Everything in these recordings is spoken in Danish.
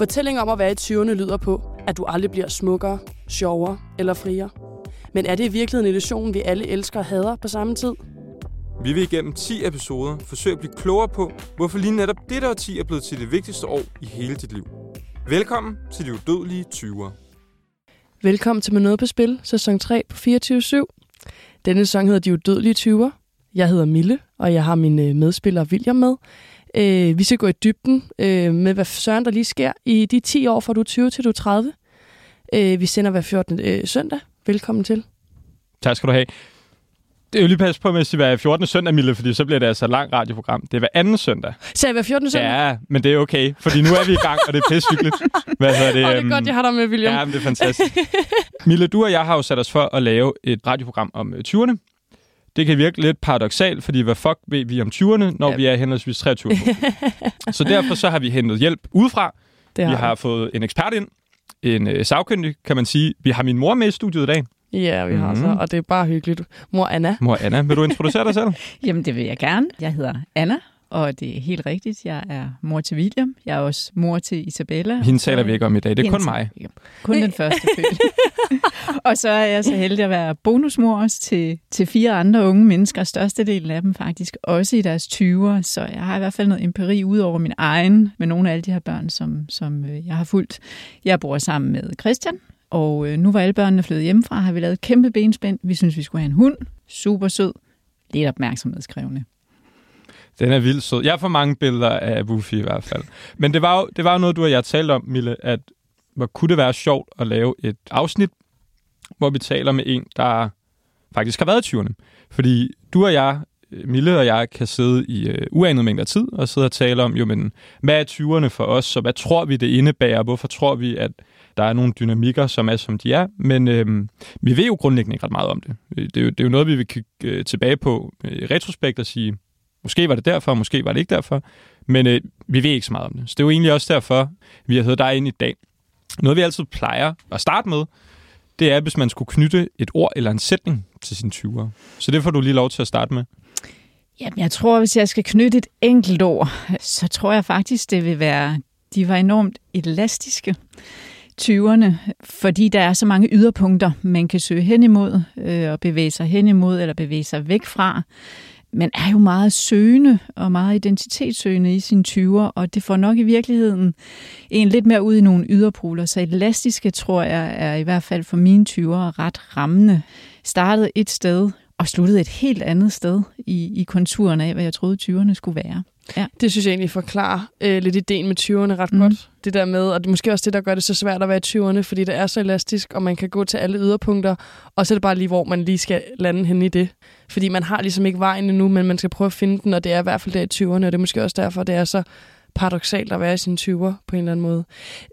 Fortælling om at være i 20'erne lyder på, at du aldrig bliver smukkere, sjovere eller friere. Men er det i virkeligheden en illusion, vi alle elsker og hader på samme tid? Vi vil igennem 10 episoder forsøge at blive klogere på, hvorfor lige netop dette årti er blevet til det vigtigste år i hele dit liv. Velkommen til de udødelige 20'ere. Velkommen til Med Noget på Spil, sæson 3 på 24 Denne sæson hedder De Udødelige 20'er. Jeg hedder Mille, og jeg har min øh, medspiller William med. Øh, vi skal gå i dybden øh, med, hvad søren der lige sker i de 10 år, fra du er 20 til du er 30. Øh, vi sender hver 14. Øh, søndag. Velkommen til. Tak skal du have. Det er jo lige passe på med at sige hver 14. søndag, Mille, fordi så bliver det altså et langt radioprogram. Det er hver anden søndag. Så jeg hver 14. søndag? Ja, men det er okay, fordi nu er vi i gang, og det er pissehyggeligt. Hvad hedder det? Oh, det er godt, jeg har dig med, William. Ja, men det er fantastisk. Mille, du og jeg har jo sat os for at lave et radioprogram om 20'erne. Det kan virke lidt paradoxalt, fordi hvad fuck ved vi om 20'erne, når ja. vi er henholdsvis 23 Så derfor så har vi hentet hjælp udefra. Det har vi har fået en ekspert ind, en øh, sagkyndig, kan man sige. Vi har min mor med i studiet i dag. Ja, vi har mm. så, mhm. og det er bare hyggeligt. Mor Anna. Mor Anna, vil du introducere dig selv? Jamen, det vil jeg gerne. Jeg hedder Anna, og det er helt rigtigt. Jeg er mor til William. Jeg er også mor til Isabella. Hende taler vi ikke om i dag. Det er kun mig. Kun den første født. og så er jeg så heldig at være bonusmor også til, til fire andre unge mennesker. Størstedelen af dem faktisk også i deres 20'er. Så jeg har i hvert fald noget empiri ud over min egen med nogle af alle de her børn, som, som øh, jeg har fulgt. Jeg bor sammen med Christian, og øh, nu var alle børnene flyttet hjemmefra, har vi lavet et kæmpe benspænd. Vi synes, vi skulle have en hund. Super sød. Lidt opmærksomhedskrævende. Den er vildt sød. Jeg får mange billeder af Buffy i hvert fald. Men det var jo, det var jo noget, du og jeg talte om, Mille, at hvor kunne det være sjovt at lave et afsnit, hvor vi taler med en, der faktisk har været i 20'erne. Fordi du og jeg, Mille og jeg, kan sidde i øh, uanet mængder tid og sidde og tale om, jo, men hvad er 20'erne for os, så hvad tror vi, det indebærer, hvorfor tror vi, at der er nogle dynamikker, som er, som de er, men øh, vi ved jo grundlæggende ikke ret meget om det. Øh, det er jo, det er jo noget, vi vil kigge øh, tilbage på øh, i retrospekt og sige, måske var det derfor, måske var det ikke derfor, men øh, vi ved ikke så meget om det. Så det er jo egentlig også derfor, vi har heddet dig ind i dag. Noget, vi altid plejer at starte med, det er, hvis man skulle knytte et ord eller en sætning til sine 20'ere. Så det får du lige lov til at starte med. Jamen, jeg tror, hvis jeg skal knytte et enkelt ord, så tror jeg faktisk, det vil være, de var enormt elastiske. 20'erne, fordi der er så mange yderpunkter, man kan søge hen imod øh, og bevæge sig hen imod eller bevæge sig væk fra. Man er jo meget søgende og meget identitetssøgende i sine 20'er, og det får nok i virkeligheden en lidt mere ud i nogle yderpoler. Så elastiske, tror jeg, er i hvert fald for mine 20'er ret rammende. Startede et sted og sluttede et helt andet sted i, i konturen af, hvad jeg troede 20'erne skulle være. Ja. Det synes jeg egentlig forklarer øh, lidt ideen med 20'erne ret mm. godt. Det der med, og det er måske også det, der gør det så svært at være i 20'erne, fordi det er så elastisk, og man kan gå til alle yderpunkter, og så er det bare lige, hvor man lige skal lande hen i det. Fordi man har ligesom ikke vejen endnu, men man skal prøve at finde den, og det er i hvert fald der i 20'erne, og det er måske også derfor, det er så paradoxalt at være i sine 20'er på en eller anden måde.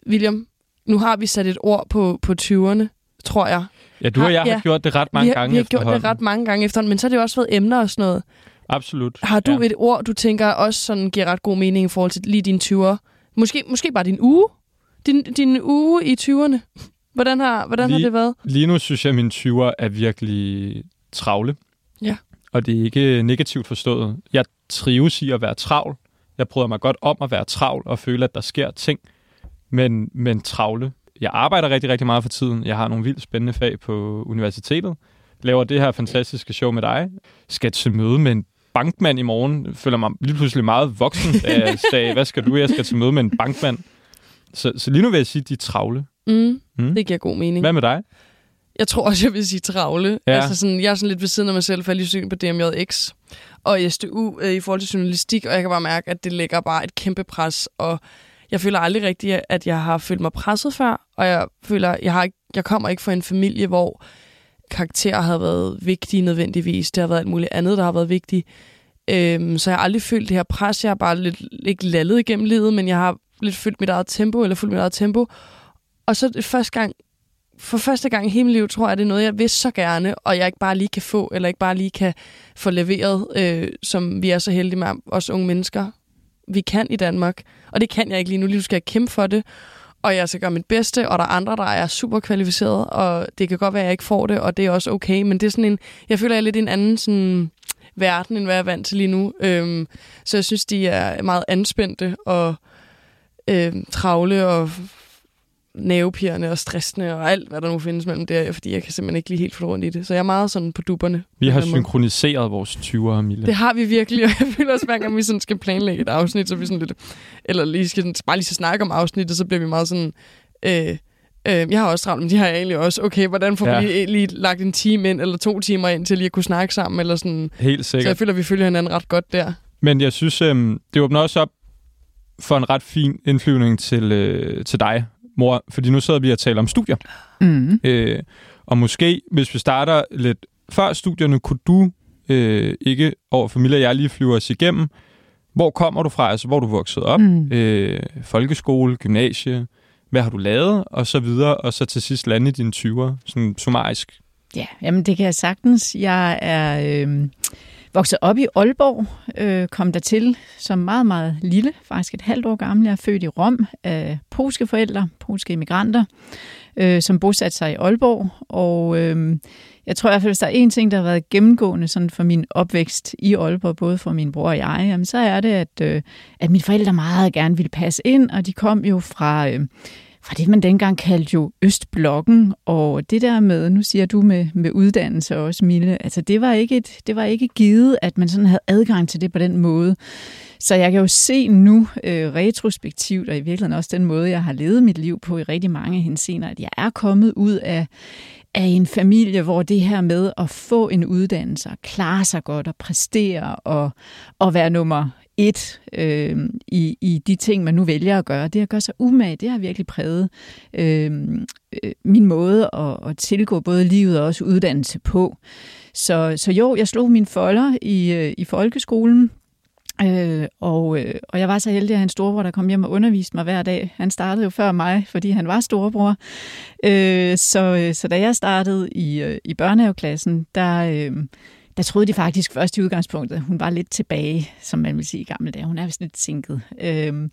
William, nu har vi sat et ord på, på 20'erne, tror jeg. Ja, du og jeg har, ja, gjort det ret mange vi har, gange Vi har gjort det ret mange gange efterhånden, men så har det jo også været emner og sådan noget. Absolut. Har du ja. et ord, du tænker også sådan giver ret god mening i forhold til lige dine 20'er? Måske, måske bare din uge? Din, din uge i 20'erne? Hvordan har, hvordan lige, har det været? Lige nu synes jeg, at mine 20'er er virkelig travle. Ja. Og det er ikke negativt forstået. Jeg trives i at være travl. Jeg prøver mig godt om at være travl og føle, at der sker ting. Men, men travle. Jeg arbejder rigtig, rigtig meget for tiden. Jeg har nogle vildt spændende fag på universitetet. Laver det her fantastiske show med dig. Skal til møde med en bankmand i morgen. Føler mig lige pludselig meget voksen, jeg sagde, hvad skal du? Jeg skal til møde med en bankmand. Så, så lige nu vil jeg sige, at de er travle. Mm, mm. Det giver god mening. Hvad med dig? Jeg tror også, jeg vil sige travle. Ja. Altså sådan, jeg er sådan lidt ved siden af mig selv, for jeg lige syn på DMJX og SDU øh, i forhold til journalistik, og jeg kan bare mærke, at det lægger bare et kæmpe pres, og jeg føler aldrig rigtigt, at jeg har følt mig presset før, og jeg føler, jeg, har, jeg kommer ikke fra en familie, hvor karakterer har været vigtige nødvendigvis. Det har været alt muligt andet, der har været vigtigt. Øhm, så jeg har aldrig følt det her pres. Jeg har bare lidt, ikke lallet igennem livet, men jeg har lidt følt mit eget tempo, eller fulgt mit eget tempo. Og så det første gang, for første gang i hele mit liv, tror jeg, det er noget, jeg vil så gerne, og jeg ikke bare lige kan få, eller ikke bare lige kan få leveret, øh, som vi er så heldige med os unge mennesker. Vi kan i Danmark, og det kan jeg ikke lige nu. Lige nu skal jeg kæmpe for det og jeg skal gøre mit bedste, og der er andre, der er super kvalificeret, og det kan godt være, at jeg ikke får det, og det er også okay, men det er sådan en, jeg føler, jeg er lidt i en anden sådan, verden, end hvad jeg er vant til lige nu. Øhm, så jeg synes, de er meget anspændte, og øhm, travle og nervepirrende og stressende og alt, hvad der nu findes mellem der, fordi jeg kan simpelthen ikke lige helt få rundt i det. Så jeg er meget sådan på duberne. Vi har synkroniseret vores 20'ere, Mille. Det har vi virkelig, og jeg føler også, hver gang vi sådan skal planlægge et afsnit, så vi sådan lidt, eller lige skal, bare lige så snakke om afsnittet, så bliver vi meget sådan, øh, Øh, jeg har også travlt, men de har egentlig også. Okay, hvordan får ja. vi lige, lige lagt en time ind, eller to timer ind, til lige at kunne snakke sammen? Eller sådan. Helt sikkert. Så jeg føler, vi følger hinanden ret godt der. Men jeg synes, øh, det åbner også op for en ret fin indflyvning til, øh, til dig, mor. Fordi nu sidder vi og taler om studier. Mm. Øh, og måske, hvis vi starter lidt før studierne, kunne du øh, ikke over familie, jeg lige flyver os igennem. Hvor kommer du fra? Altså, hvor du vokset op? Mm. Øh, folkeskole, gymnasie? hvad har du lavet, og så videre, og så til sidst lande i dine 20'er, sådan summarisk? Ja, jamen det kan jeg sagtens. Jeg er øh, vokset op i Aalborg, øh, kom der til som meget, meget lille, faktisk et halvt år gammel. Jeg er født i Rom af polske forældre, polske immigranter, øh, som bosatte sig i Aalborg, og øh, jeg tror i hvert fald, hvis der er en ting, der har været gennemgående sådan for min opvækst i Aalborg, både for min bror og jeg, jamen, så er det, at, øh, at mine forældre meget gerne ville passe ind, og de kom jo fra, øh, fra det, man dengang kaldte jo Østblokken, og det der med, nu siger du med, med uddannelse også, Mille, altså det var, ikke et, det var ikke givet, at man sådan havde adgang til det på den måde. Så jeg kan jo se nu øh, retrospektivt, og i virkeligheden også den måde, jeg har levet mit liv på i rigtig mange hensener, at jeg er kommet ud af, af en familie, hvor det her med at få en uddannelse, klare sig godt og præstere og, og være nummer et øh, i, i de ting, man nu vælger at gøre. Det at gøre sig umage, det har virkelig præget øh, øh, min måde at, at tilgå både livet og også uddannelse på. Så, så jo, jeg slog min folder i, øh, i folkeskolen, Øh, og, øh, og jeg var så heldig, at hans storebror, der kom hjem og underviste mig hver dag. Han startede jo før mig, fordi han var storebror. Øh, så, øh, så da jeg startede i, øh, i børnehaveklassen, der, øh, der troede de faktisk først i udgangspunktet, at hun var lidt tilbage, som man vil sige i gamle dage. Hun er vist lidt sinket. Øhm,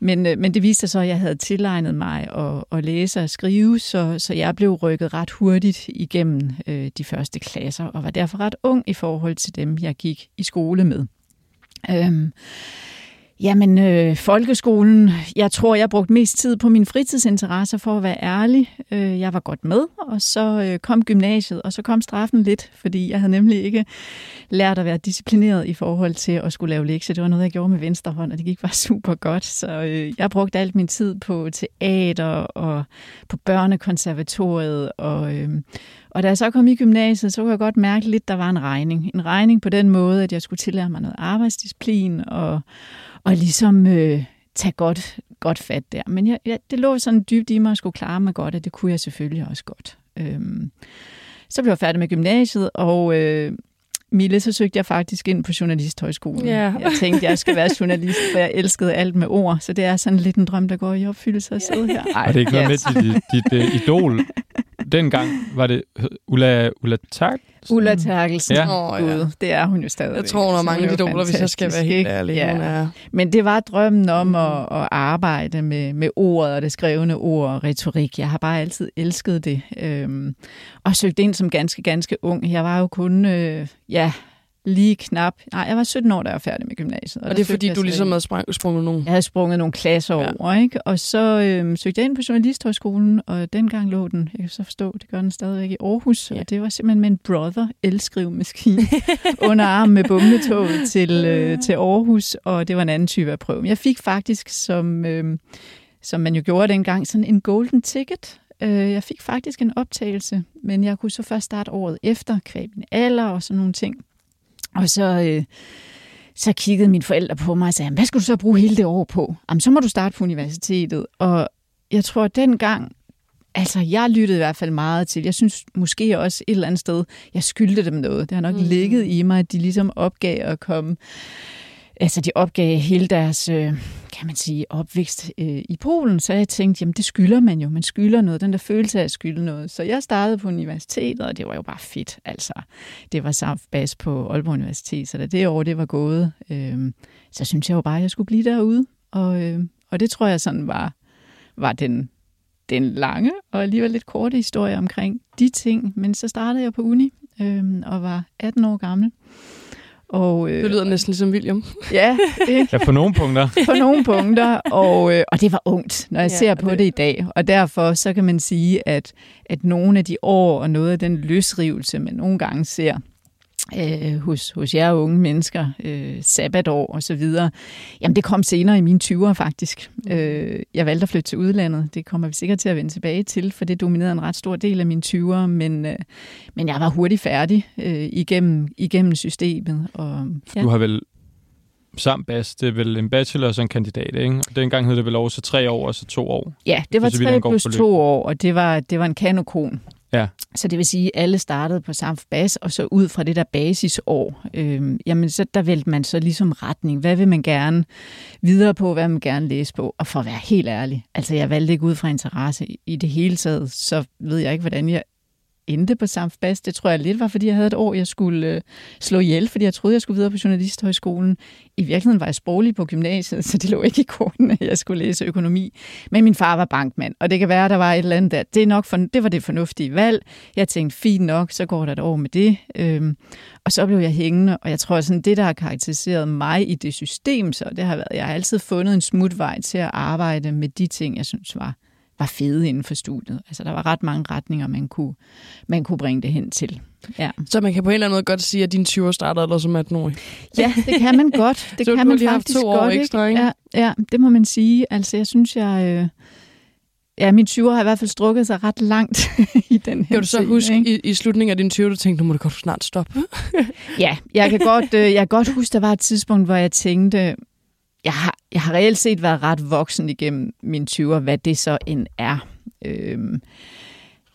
men, øh, men det viste sig så, at jeg havde tilegnet mig at, at læse og skrive, så, så jeg blev rykket ret hurtigt igennem øh, de første klasser, og var derfor ret ung i forhold til dem, jeg gik i skole med. Øhm, jamen, øh, folkeskolen, jeg tror, jeg brugte mest tid på mine fritidsinteresser, for at være ærlig. Øh, jeg var godt med, og så øh, kom gymnasiet, og så kom straffen lidt, fordi jeg havde nemlig ikke lært at være disciplineret i forhold til at skulle lave lektier. Det var noget, jeg gjorde med venstre hånd, og det gik bare super godt. Så øh, jeg brugte alt min tid på teater og på børnekonservatoriet og... Øh, og da jeg så kom i gymnasiet, så kunne jeg godt mærke lidt, der var en regning. En regning på den måde, at jeg skulle tillære mig noget arbejdsdisciplin og, og ligesom øh, tage godt, godt fat der. Men jeg, jeg, det lå sådan dybt i mig at skulle klare mig godt, og det kunne jeg selvfølgelig også godt. Øhm, så blev jeg færdig med gymnasiet, og øh, Mille, så søgte jeg faktisk ind på Journalisthøjskolen. Yeah. Jeg tænkte, jeg skal være journalist, for jeg elskede alt med ord. Så det er sådan lidt en drøm, der går i opfyldelse at sidde her. Ej, og det er ikke noget yes. med dit, dit, dit uh, idol. Dengang var det Ulla, Ulla Tak? Ulla Terkelsen. Ja. Oh, ja. det er hun jo stadig. Jeg tror, hun har mange idoler, hvis jeg skal være helt ærlig. Ja. Hun er... Men det var drømmen om mm. at, at arbejde med, med ordet og det skrevne ord og retorik. Jeg har bare altid elsket det. Øhm, og søgt ind som ganske, ganske ung. Jeg var jo kun, øh, ja, lige knap... Nej, jeg var 17 år, da jeg var færdig med gymnasiet. Og, og det er fordi, du ligesom havde sprunget nogle... Jeg havde sprunget nogle klasser ja. over, ikke? Og så øhm, søgte jeg ind på Journalisthøjskolen, og dengang lå den, jeg kan så forstå, det gør den stadigvæk i Aarhus, ja. og det var simpelthen med en brother elskrivemaskine under armen med bumletoget til, øh, til Aarhus, og det var en anden type af prøve. Jeg fik faktisk, som, øh, som man jo gjorde dengang, sådan en golden ticket, øh, jeg fik faktisk en optagelse, men jeg kunne så først starte året efter, kvæg min alder og sådan nogle ting. Og så, øh, så kiggede mine forældre på mig og sagde, hvad skal du så bruge hele det år på? Jamen, så må du starte på universitetet. Og jeg tror, at dengang, altså jeg lyttede i hvert fald meget til, jeg synes måske også et eller andet sted, jeg skyldte dem noget. Det har nok mm. ligget i mig, at de ligesom opgav at komme altså de opgav hele deres, øh, kan man sige, opvækst øh, i Polen, så jeg tænkte, jamen det skylder man jo, man skylder noget, den der følelse af at skylde noget. Så jeg startede på universitetet, og det var jo bare fedt, altså. Det var SAF-bas på Aalborg Universitet, så da det år det var gået, øh, så synes jeg jo bare, at jeg skulle blive derude, og, øh, og det tror jeg sådan var, var den, den lange og alligevel lidt korte historie omkring de ting. Men så startede jeg på uni øh, og var 18 år gammel og, øh, det lyder næsten ligesom William. Ja, ikke? ja på nogle punkter. på nogle punkter, og, øh, og det var ungt, når jeg ja, ser på det. det i dag. Og derfor så kan man sige, at, at nogle af de år og noget af den løsrivelse, man nogle gange ser, øh, hos, hos jer unge mennesker, øh, sabbatår og så videre, jamen det kom senere i mine 20'er faktisk. Mm. Øh, jeg valgte at flytte til udlandet. Det kommer vi sikkert til at vende tilbage til, for det dominerede en ret stor del af mine 20'er, men, øh, men jeg var hurtigt færdig øh, igennem, igennem systemet. Og, ja. Du har vel samt bas, det er vel en bachelor og så en kandidat, ikke? Og dengang hed det vel over så tre år og så to år. Ja, det var tre plus to år, og det var, det var en kanokon. Ja. Så det vil sige, at alle startede på samme bas, og så ud fra det der basisår, øh, jamen så der vælte man så ligesom retning. Hvad vil man gerne videre på, hvad vil man gerne læse på? Og for at være helt ærlig, altså jeg valgte ikke ud fra interesse i det hele taget, så ved jeg ikke, hvordan jeg endte på Samfbas. Det tror jeg lidt var, fordi jeg havde et år, jeg skulle øh, slå ihjel, fordi jeg troede, jeg skulle videre på Journalisthøjskolen. I virkeligheden var jeg sproglig på gymnasiet, så det lå ikke i kortene, at jeg skulle læse økonomi. Men min far var bankmand, og det kan være, at der var et eller andet der. Det, er nok for, det var det fornuftige valg. Jeg tænkte, fint nok, så går der et år med det. Øhm, og så blev jeg hængende, og jeg tror, at det, der har karakteriseret mig i det system, så det har været, jeg har altid fundet en smutvej til at arbejde med de ting, jeg synes var var fede inden for studiet. Altså, der var ret mange retninger, man kunne, man kunne bringe det hen til. Ja. Så man kan på en eller anden måde godt sige, at din 20 år startede eller som 18-årig? Ja, det kan man godt. Det så kan man faktisk haft to år godt, ekstra, ikke? Ja, ja, det må man sige. Altså, jeg synes, jeg... Øh, Ja, min 20 har i hvert fald strukket sig ret langt i den her Kan du så huske i, i slutningen af din 20, du tænkte, nu må det godt snart stoppe? ja, jeg kan, godt, øh, jeg kan godt huske, der var et tidspunkt, hvor jeg tænkte, jeg har, jeg har reelt set været ret voksen igennem mine 20'er, hvad det så end er. Øhm,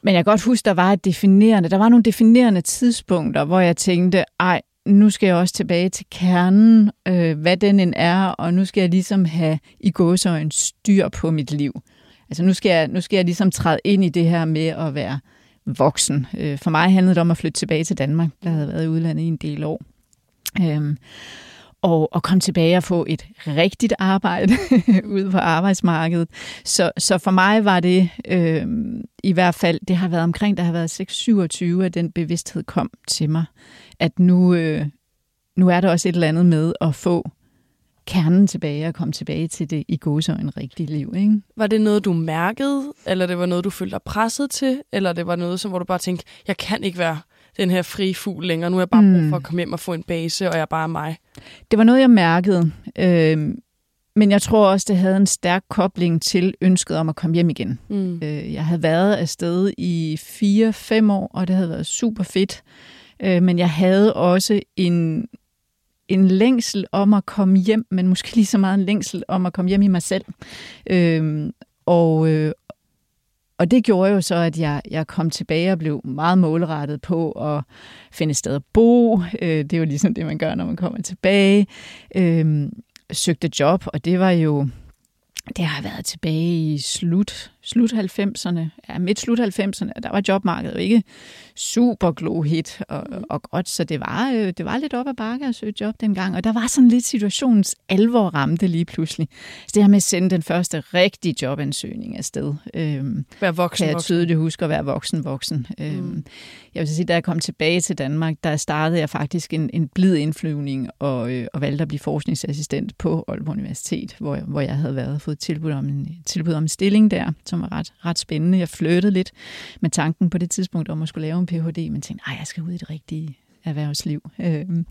men jeg kan godt huske, der var et definerende, der var nogle definerende tidspunkter, hvor jeg tænkte, ej, nu skal jeg også tilbage til kernen, øh, hvad den end er, og nu skal jeg ligesom have i gåsøjne styr på mit liv. Altså nu skal, jeg, nu skal jeg ligesom træde ind i det her med at være voksen. Øh, for mig handlede det om at flytte tilbage til Danmark. Jeg havde været i udlandet i en del år. Øhm, og, og komme tilbage og få et rigtigt arbejde ude på arbejdsmarkedet. Så, så for mig var det øh, i hvert fald, det har været omkring, der har været 6-27, at den bevidsthed kom til mig, at nu, øh, nu er der også et eller andet med at få kernen tilbage og komme tilbage til det i en rigtige liv. Ikke? Var det noget, du mærkede, eller det var noget, du følte dig presset til, eller det var noget, som, hvor du bare tænkte, jeg kan ikke være den her frie fugl længere. Nu er jeg bare brug for at mm. komme hjem og få en base, og jeg er bare mig. Det var noget, jeg mærkede. Øh, men jeg tror også, det havde en stærk kobling til ønsket om at komme hjem igen. Mm. Øh, jeg havde været afsted i 4-5 år, og det havde været super fedt. Øh, men jeg havde også en, en længsel om at komme hjem, men måske lige så meget en længsel om at komme hjem i mig selv. Øh, og, øh, og det gjorde jo så, at jeg, jeg kom tilbage og blev meget målrettet på at finde et sted at bo. Øh, det er jo ligesom det, man gør, når man kommer tilbage. Øh, søgte job, og det var jo det har været tilbage i slut, slut 90'erne, ja, midt slut 90'erne, der var jobmarkedet jo ikke super glohit og, og godt, så det var, øh, det var lidt op ad bakke at søge job dengang, og der var sådan lidt situationens alvor ramte lige pludselig. Så det her med at sende den første rigtige jobansøgning afsted. Øhm, være voksen, kan jeg tydeligt huske at være voksen, voksen. Øhm, mm. Jeg vil sige, da jeg kom tilbage til Danmark, der startede jeg faktisk en, en blid indflyvning og, øh, og valgte at blive forskningsassistent på Aalborg Universitet, hvor, hvor jeg havde været fået tilbud om en, tilbud om en stilling der, som var ret, ret spændende. Jeg flyttede lidt med tanken på det tidspunkt om at skulle lave en Ph.D., men tænkte, nej, jeg skal ud i det rigtige erhvervsliv. Øhm,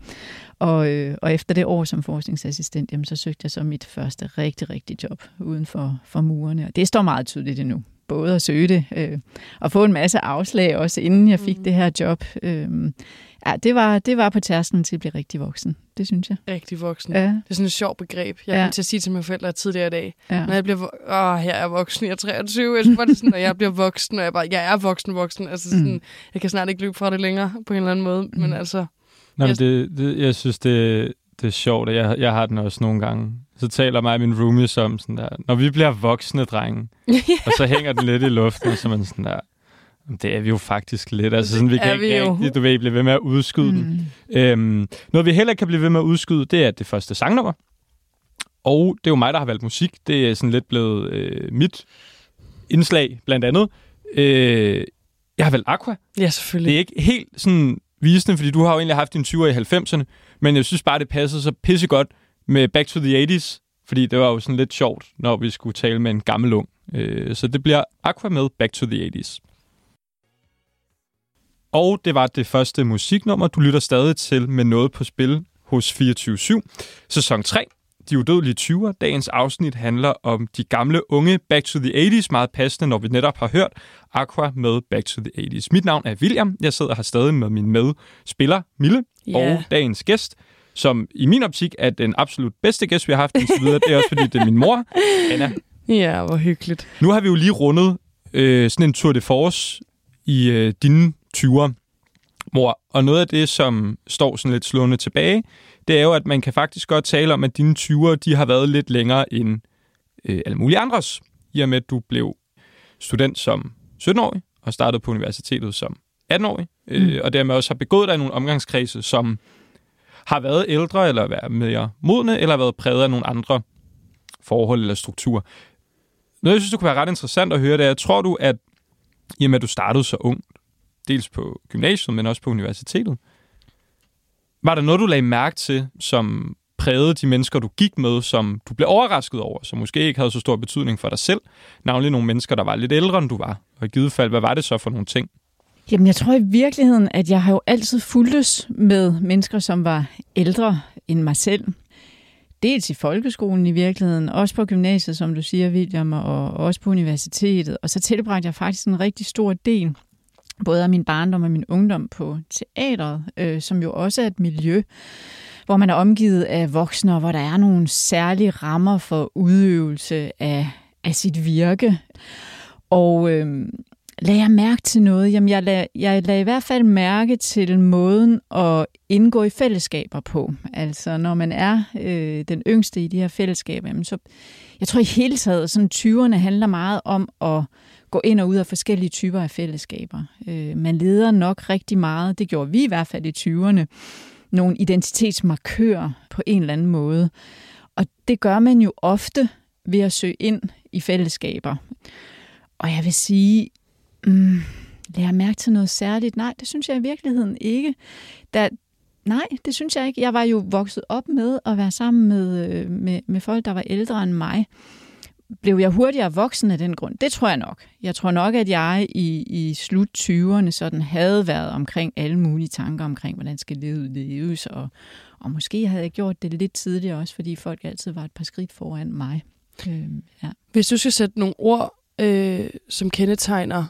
og, øh, og efter det år som forskningsassistent, jamen, så søgte jeg så mit første rigtig, rigtig job uden for, for murene. Og det står meget tydeligt endnu både at søge det øh, og få en masse afslag også, inden jeg fik mm. det her job. Øh, ja, det var, det var på tærsten til at blive rigtig voksen. Det synes jeg. Rigtig voksen. Ja. Det er sådan et sjovt begreb. Jeg ja. kan til at sige til mine forældre tidligere i dag, ja. når jeg bliver, åh, jeg er voksen, jeg er 23, jeg det sådan, når jeg bliver voksen, og jeg, bare, jeg er voksen, voksen. Altså sådan, mm. jeg kan snart ikke løbe fra det længere på en eller anden måde, mm. men altså... Nej, jeg, det, det, jeg synes, det, det er sjovt, og jeg, jeg har den også nogle gange. Så taler mig og min roomie om sådan der, når vi bliver voksne drenge, og så hænger den lidt i luften, så man sådan der, det er vi jo faktisk lidt. Altså sådan, vi kan vi ikke rigtig, du ved, blive ved med at udskyde mm. den. Øhm, noget vi heller kan blive ved med at udskyde, det er det første sangnummer. Og det er jo mig, der har valgt musik. Det er sådan lidt blevet øh, mit indslag, blandt andet. Øh, jeg har valgt Aqua. Ja, selvfølgelig. Det er ikke helt sådan vise den, fordi du har jo egentlig haft din 20'er i 90'erne, men jeg synes bare, det passede så pissegodt med Back to the 80's, fordi det var jo sådan lidt sjovt, når vi skulle tale med en gammel ung. Øh, så det bliver Aqua med Back to the 80's. Og det var det første musiknummer, du lytter stadig til med noget på spil hos 24-7. Sæson 3, De Udødelige 20'er. Dagens afsnit handler om de gamle unge Back to the 80's, meget passende, når vi netop har hørt Aqua med Back to the 80's. Mit navn er William. Jeg sidder her stadig med min medspiller Mille yeah. og dagens gæst, som i min optik er den absolut bedste gæst, vi har haft indtil videre. Det er også, fordi det er min mor, Anna. Ja, hvor hyggeligt. Nu har vi jo lige rundet øh, sådan en tour de force i øh, dine 20'er, mor. Og noget af det, som står sådan lidt slående tilbage, det er jo, at man kan faktisk godt tale om, at dine 20'er, de har været lidt længere end øh, alle mulige andres. I og med, at du blev student som 17-årig og startede på universitetet som 18-årig, øh, mm. og dermed også har begået dig i nogle omgangskredse, som har været ældre, eller været mere modne, eller været præget af nogle andre forhold eller strukturer. Noget, jeg synes, det kunne være ret interessant at høre, det er, tror du, at i og med, at du startede så ung, dels på gymnasiet, men også på universitetet, var der noget, du lagde mærke til, som prægede de mennesker, du gik med, som du blev overrasket over, som måske ikke havde så stor betydning for dig selv, navnlig nogle mennesker, der var lidt ældre, end du var? Og i givet fald, hvad var det så for nogle ting? Jamen, jeg tror i virkeligheden, at jeg har jo altid fuldtes med mennesker, som var ældre end mig selv. Dels i folkeskolen i virkeligheden, også på gymnasiet, som du siger, William, og også på universitetet. Og så tilbragte jeg faktisk en rigtig stor del, både af min barndom og min ungdom på teateret, øh, som jo også er et miljø, hvor man er omgivet af voksne, og hvor der er nogle særlige rammer for udøvelse af, af sit virke. Og øh, lagde jeg mærke til noget? Jamen, jeg lagde, jeg lagde i hvert fald mærke til måden at indgå i fællesskaber på. Altså, når man er øh, den yngste i de her fællesskaber, jamen, så jeg tror i hele taget, sådan 20'erne handler meget om at gå ind og ud af forskellige typer af fællesskaber. Øh, man leder nok rigtig meget, det gjorde vi i hvert fald i 20'erne, nogle identitetsmarkører på en eller anden måde. Og det gør man jo ofte ved at søge ind i fællesskaber. Og jeg vil sige, mm, lære mærke til noget særligt? Nej, det synes jeg i virkeligheden ikke. Der, nej, det synes jeg ikke. Jeg var jo vokset op med at være sammen med, øh, med, med folk, der var ældre end mig. Blev jeg hurtigere voksen af den grund? Det tror jeg nok. Jeg tror nok, at jeg i, i slut 20'erne sådan havde været omkring alle mulige tanker omkring, hvordan skal livet leves, og, og måske havde jeg gjort det lidt tidligere også, fordi folk altid var et par skridt foran mig. Øh, ja. Hvis du skal sætte nogle ord, øh, som kendetegner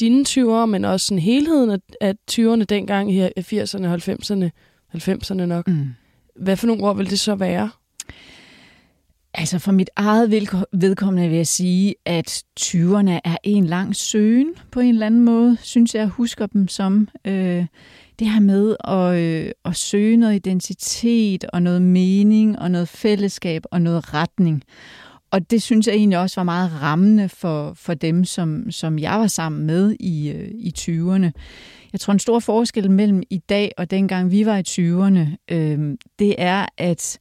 dine 20'ere, men også sådan helheden af, af 20'erne dengang i 80'erne, 90'erne, 90'erne nok. Mm. Hvad for nogle ord vil det så være? Altså for mit eget vedkommende vil jeg sige, at 20'erne er en lang søgen på en eller anden måde, synes jeg, husker dem som. Øh, det her med at, øh, at søge noget identitet og noget mening og noget fællesskab og noget retning. Og det synes jeg egentlig også var meget rammende for, for dem, som, som jeg var sammen med i, øh, i 20'erne. Jeg tror, en stor forskel mellem i dag og dengang vi var i 20'erne, øh, det er, at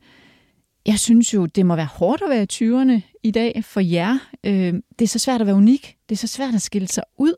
jeg synes jo, det må være hårdt at være i 20'erne i dag for jer. Øh, det er så svært at være unik. Det er så svært at skille sig ud.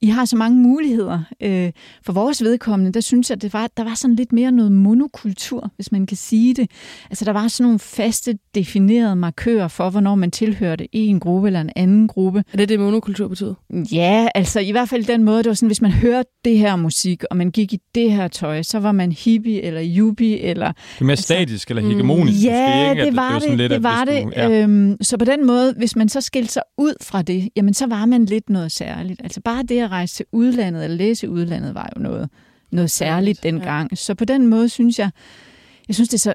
I har så mange muligheder. Øh, for vores vedkommende, der synes jeg, at det var, der var sådan lidt mere noget monokultur, hvis man kan sige det. Altså der var sådan nogle faste, definerede markører for, hvornår man tilhørte en gruppe eller en anden gruppe. Er det det, monokultur betyder? Ja, altså i hvert fald den måde, det var sådan, hvis man hørte det her musik, og man gik i det her tøj, så var man hippie eller yuppie, eller... Det er mere altså, statisk eller hegemonisk. Ja, måske, det var det, det, var det, det, var det. Ja. Øhm, så på den måde, hvis man så skilte sig ud fra det, jamen så var man lidt noget særligt. Altså bare det at rejse til udlandet eller læse udlandet var jo noget, noget særligt dengang. Ja. Så på den måde synes jeg, jeg synes det er så,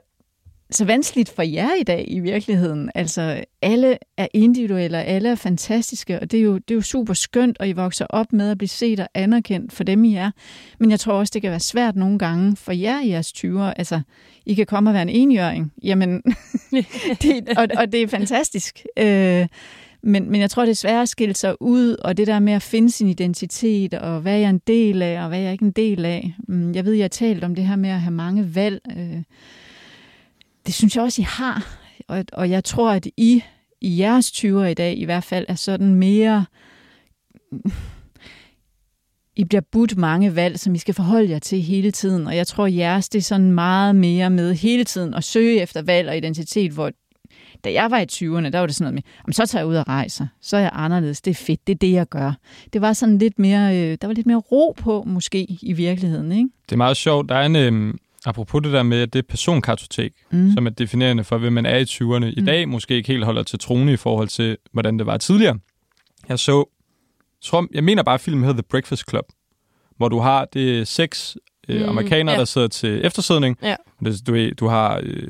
så vanskeligt for jer i dag i virkeligheden. Altså alle er individuelle, og alle er fantastiske, og det er, jo, det er jo super skønt, og I vokser op med at blive set og anerkendt for dem, I er. Men jeg tror også, det kan være svært nogle gange for jer i jeres 20'er. Altså, I kan komme og være en enjøring. Jamen, det, og, og det er fantastisk. Øh, men, men jeg tror, det er svært at skille sig ud, og det der med at finde sin identitet, og hvad jeg er en del af, og hvad jeg er ikke en del af. Mm, jeg ved, jeg har talt om det her med at have mange valg. Øh, det synes jeg også, I har. Og, og jeg tror, at I i jeres 20'er i dag i hvert fald er sådan mere... I bliver budt mange valg, som I skal forholde jer til hele tiden, og jeg tror, jeres det er sådan meget mere med hele tiden at søge efter valg og identitet, hvor da jeg var i 20'erne, der var det sådan noget med, jamen, så tager jeg ud og rejser, så er jeg anderledes, det er fedt, det er det, jeg gør. Det var sådan lidt mere, øh, der var lidt mere ro på, måske, i virkeligheden, ikke? Det er meget sjovt. Der er en, øh, apropos det der med, at det er personkartotek, mm. som er definerende for, hvem man er i 20'erne. I mm. dag måske ikke helt holder til trone i forhold til, hvordan det var tidligere. Jeg så, tror, jeg mener bare, at filmen hedder The Breakfast Club, hvor du har det seks øh, mm, amerikanere, ja. der sidder til eftersødning. Ja. Du, du har øh,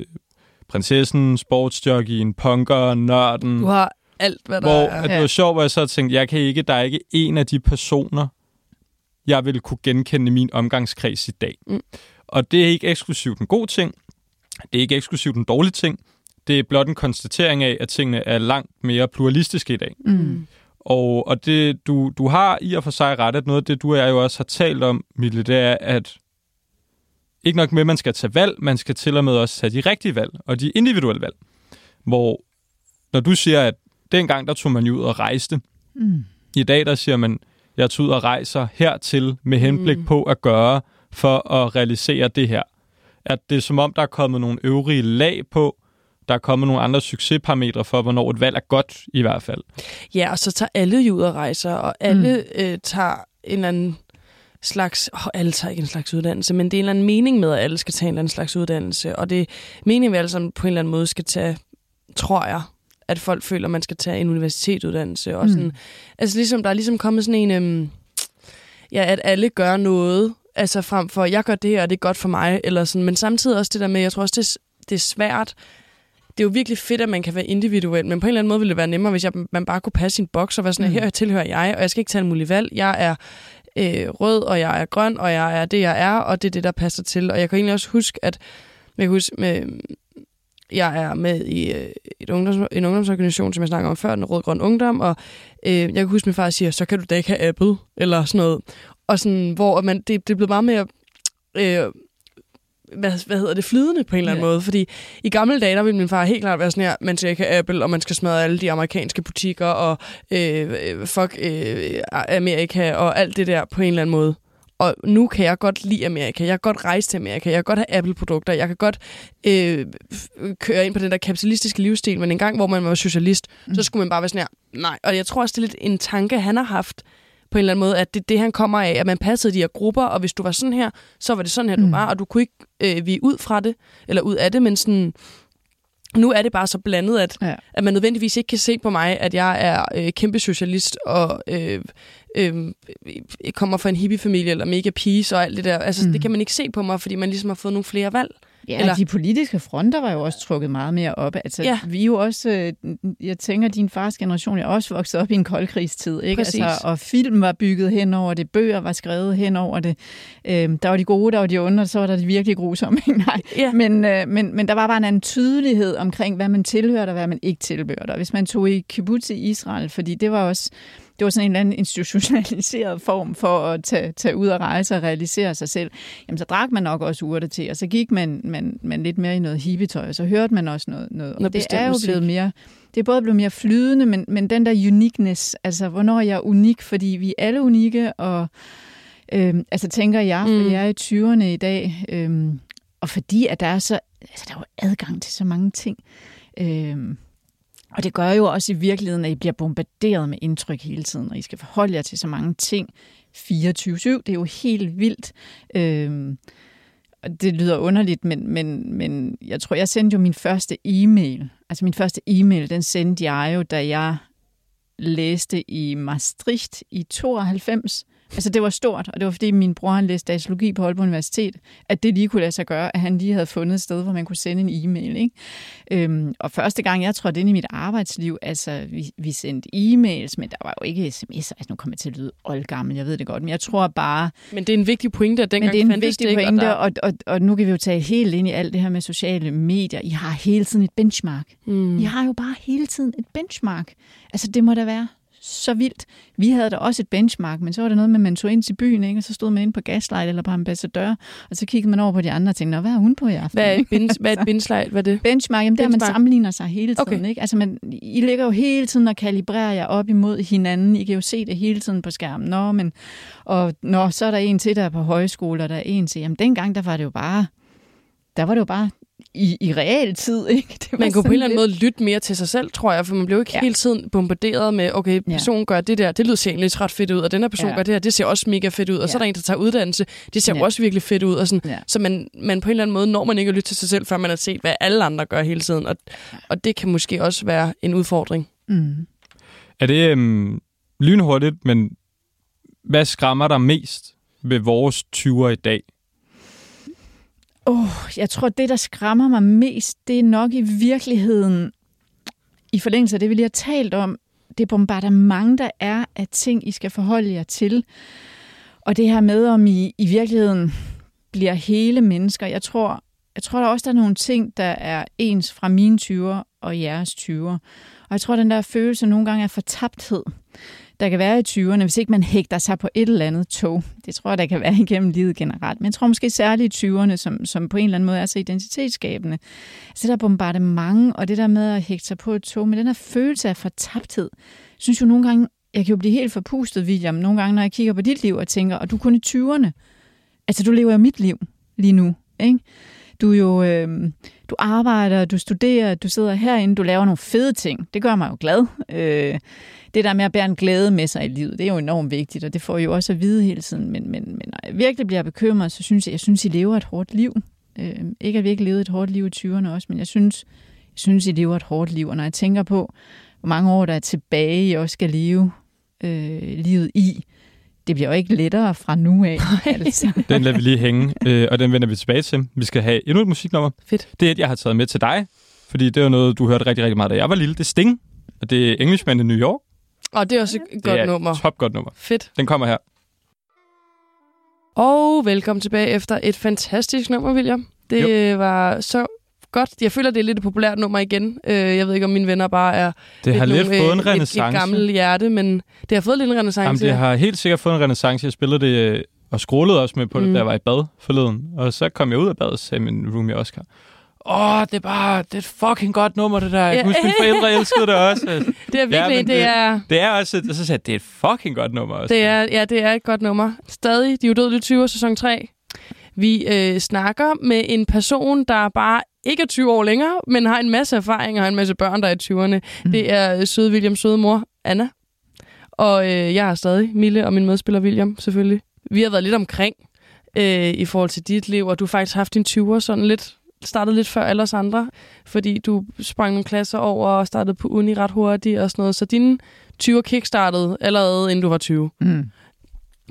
prinsessen, sportsjockeyen, punker, nørden. Du har alt, hvad der hvor, er. At det var sjovt, hvor jeg så tænkte, jeg kan ikke, der er ikke en af de personer, jeg vil kunne genkende min omgangskreds i dag. Mm. Og det er ikke eksklusivt en god ting. Det er ikke eksklusivt en dårlig ting. Det er blot en konstatering af, at tingene er langt mere pluralistiske i dag. Mm. Og, og det, du, du har i og for sig ret, at noget af det, du og jeg jo også har talt om, Mille, det er, at ikke nok med, at man skal tage valg, man skal til og med også tage de rigtige valg, og de individuelle valg. Hvor, når du siger, at dengang, der tog man jo ud og rejste. Mm. I dag, der siger man, jeg tog ud og rejser hertil med henblik mm. på at gøre for at realisere det her. At det er som om, der er kommet nogle øvrige lag på, der er kommet nogle andre succesparametre for, hvornår et valg er godt i hvert fald. Ja, og så tager alle jo ud og rejser, og alle mm. øh, tager en eller anden slags, oh, alle tager ikke en slags uddannelse, men det er en eller anden mening med, at alle skal tage en eller anden slags uddannelse, og det er meningen, at vi alle sammen på en eller anden måde skal tage, tror jeg, at folk føler, at man skal tage en universitetsuddannelse. Og sådan. Mm. Altså ligesom, der er ligesom kommet sådan en, øhm, ja, at alle gør noget, altså frem for, jeg gør det her, og det er godt for mig, eller sådan. men samtidig også det der med, jeg tror også, det, det er svært, det er jo virkelig fedt, at man kan være individuel, men på en eller anden måde ville det være nemmere, hvis jeg, man bare kunne passe sin boks og være sådan, mm. her tilhører jeg, og jeg skal ikke tage en mulig valg. Jeg er øh, rød, og jeg er grøn, og jeg er det, jeg er, og det er det, der passer til. Og jeg kan egentlig også huske, at jeg kan huske, med, jeg er med i øh, et ungdoms, en ungdomsorganisation, som jeg snakker om før, den Rød Grøn Ungdom, og øh, jeg kan huske, at min far siger, så kan du da ikke have Apple, eller sådan noget. Og sådan, hvor man, det, det er blevet meget mere... Øh, hvad, hvad hedder det, flydende på en eller anden ja. måde. Fordi i gamle dage, der ville min far helt klart være sådan her, man skal ikke have Apple, og man skal smadre alle de amerikanske butikker, og øh, fuck øh, Amerika, og alt det der på en eller anden måde. Og nu kan jeg godt lide Amerika. Jeg kan godt rejse til Amerika. Jeg kan godt have Apple-produkter. Jeg kan godt øh, køre ind på den der kapitalistiske livsstil. Men en gang, hvor man var socialist, mm. så skulle man bare være sådan her. Nej. Og jeg tror også, det er lidt en tanke, han har haft på en eller anden måde, at det det, han kommer af, at man passede de her grupper, og hvis du var sådan her, så var det sådan her, mm. du var, og du kunne ikke øh, vi ud fra det, eller ud af det, men sådan, nu er det bare så blandet, at, ja. at man nødvendigvis ikke kan se på mig, at jeg er øh, kæmpe socialist og øh, øh, kommer fra en hippiefamilie eller mega peace og alt det der. Altså, mm. det kan man ikke se på mig, fordi man ligesom har fået nogle flere valg. Ja, Eller... de politiske fronter var jo også trukket meget mere op. Altså, ja. vi er jo også, øh, jeg tænker, din fars generation er også vokset op i en koldkrigstid, ikke? Altså, og film var bygget hen over det, bøger var skrevet hen over det. Øhm, der var de gode, der var de onde, og så var der de virkelig grusomme. Nej. Ja. Men, øh, men, men der var bare en anden tydelighed omkring, hvad man tilhørte og hvad man ikke tilhørte. hvis man tog i kibbutz i Israel, fordi det var også det var sådan en eller anden institutionaliseret form for at tage, tage ud og rejse og realisere sig selv, jamen så drak man nok også urter til, og så gik man, man, man lidt mere i noget hippietøj, og så hørte man også noget. noget, noget det er jo blevet mere, det er både blevet mere flydende, men, men den der uniqueness, altså hvornår jeg er unik, fordi vi er alle unikke, og øh, altså tænker jeg, for mm. jeg er i 20'erne i dag, øh, og fordi at der er så, altså der er jo adgang til så mange ting, øh, og det gør jo også i virkeligheden, at I bliver bombarderet med indtryk hele tiden, og I skal forholde jer til så mange ting 24-7. Det er jo helt vildt. Øhm, og det lyder underligt, men, men, men jeg tror, jeg sendte jo min første e-mail. Altså min første e-mail, den sendte jeg jo, da jeg læste i Maastricht i 92. Altså det var stort, og det var fordi min bror han læste datalogi på Aalborg Universitet, at det lige kunne lade sig gøre, at han lige havde fundet et sted, hvor man kunne sende en e-mail. Ikke? Øhm, og første gang jeg trådte ind i mit arbejdsliv, altså vi, vi sendte e-mails, men der var jo ikke sms'er. Altså nu kommer jeg til at lyde oldgammel, jeg ved det godt, men jeg tror bare... Men det er en vigtig pointe, at dengang men det er en vigtig pointe, og, og, og, og nu kan vi jo tage helt ind i alt det her med sociale medier. I har hele tiden et benchmark. Mm. I har jo bare hele tiden et benchmark. Altså det må da være så vildt. Vi havde da også et benchmark, men så var det noget med, at man tog ind til byen, ikke? og så stod man ind på Gaslight eller på Ambassadør, og så kiggede man over på de andre og tænkte, hvad er hun på i aften? Hvad er et, ben, hvad er et benchlight? Hvad er det? Benchmark, jamen der man sammenligner sig hele tiden. Okay. Ikke? Altså man, I ligger jo hele tiden og kalibrerer jer op imod hinanden. I kan jo se det hele tiden på skærmen. Nå, men, og nå, så er der en til, der er på højskole, og der er en til. Jamen dengang, der var det jo bare der var det jo bare i, i real tid. Ikke? Det man kunne på en eller anden måde lytte mere til sig selv, tror jeg, for man blev ikke ja. hele tiden bombarderet med, okay, personen ja. gør det der, det lyder ser egentlig ret fedt ud, og den her person ja. gør det her, det ser også mega fedt ud, og ja. så er der en, der tager uddannelse, det ser ja. også virkelig fedt ud, og sådan. Ja. så man, man på en eller anden måde når man ikke at lytte til sig selv, før man har set, hvad alle andre gør hele tiden, og, og det kan måske også være en udfordring. Mm. Er det øhm, lynhurtigt, men hvad skræmmer dig mest ved vores 20'er i dag? Oh, jeg tror, det, der skræmmer mig mest, det er nok i virkeligheden, i forlængelse af det, vi lige har talt om, det bombardement, der er af ting, I skal forholde jer til. Og det her med, om I i virkeligheden bliver hele mennesker. Jeg tror, jeg tror der også, der er nogle ting, der er ens fra mine 20'er og jeres 20'er. Og jeg tror, den der følelse nogle gange er fortabthed der kan være i 20'erne, hvis ikke man hægter sig på et eller andet tog. Det tror jeg, der kan være igennem livet generelt. Men jeg tror måske særligt i 20'erne, som, som på en eller anden måde er så identitetsskabende. Altså, så der bombardement og det der med at hægte sig på et tog, med den her følelse af fortabthed, synes jo nogle gange, jeg kan jo blive helt forpustet, William, nogle gange, når jeg kigger på dit liv og tænker, og du er kun i 20'erne. Altså, du lever jo mit liv lige nu, ikke? Du jo, øh, du arbejder, du studerer, du sidder herinde, du laver nogle fede ting. Det gør mig jo glad. Øh, det der med at bære en glæde med sig i livet, det er jo enormt vigtigt, og det får I jo også at vide hele tiden. Men, men, men når jeg virkelig bliver bekymret, så synes jeg, jeg synes, I lever et hårdt liv. Øh, ikke at vi ikke levede et hårdt liv i 20'erne også, men jeg synes, jeg synes, I lever et hårdt liv. Og når jeg tænker på, hvor mange år der er tilbage, I også skal leve øh, livet i, det bliver jo ikke lettere fra nu af. Altså. Den lader vi lige hænge, øh, og den vender vi tilbage til. Vi skal have endnu et musiknummer. Fedt. Det er et, jeg har taget med til dig, fordi det var noget, du hørte rigtig, rigtig meget, da jeg var lille. Det er Sting, og det er Englishman i New York. Og det er også et godt nummer. Det er top godt nummer. Fedt. Den kommer her. Og velkommen tilbage efter et fantastisk nummer, William. Det jo. var så godt. Jeg føler, det er lidt et populært nummer igen. Øh, jeg ved ikke, om mine venner bare er det har lidt fået en renaissance. Et, et gammelt hjerte, men det har fået lidt en renaissance. Jamen, det har helt sikkert fået en renaissance. Jeg spillede det øh, og scrollede også med på det, mm. da jeg var i bad forleden. Og så kom jeg ud af badet sagde min roomie Oscar, åh, det er bare, det er et fucking godt nummer, det der. Jeg kan huske, mine forældre elskede det også. Det er virkelig, ja, det, det, er... Det er også, og så sagde jeg, det er et fucking godt nummer også. Det er, ja, det er et godt nummer. Stadig, De Udødelige 20 sæson 3. Vi øh, snakker med en person, der bare ikke er 20 år længere, men har en masse erfaring og har en masse børn, der er i 20'erne. Mm. Det er øh, søde Williams søde mor, Anna. Og øh, jeg er stadig Mille og min medspiller William, selvfølgelig. Vi har været lidt omkring øh, i forhold til dit liv, og du har faktisk haft din 20'er sådan lidt startede lidt før alle os andre, fordi du sprang nogle klasser over og startede på uni ret hurtigt og sådan noget. Så dine 20'er kickstartede allerede, inden du var 20. Mm.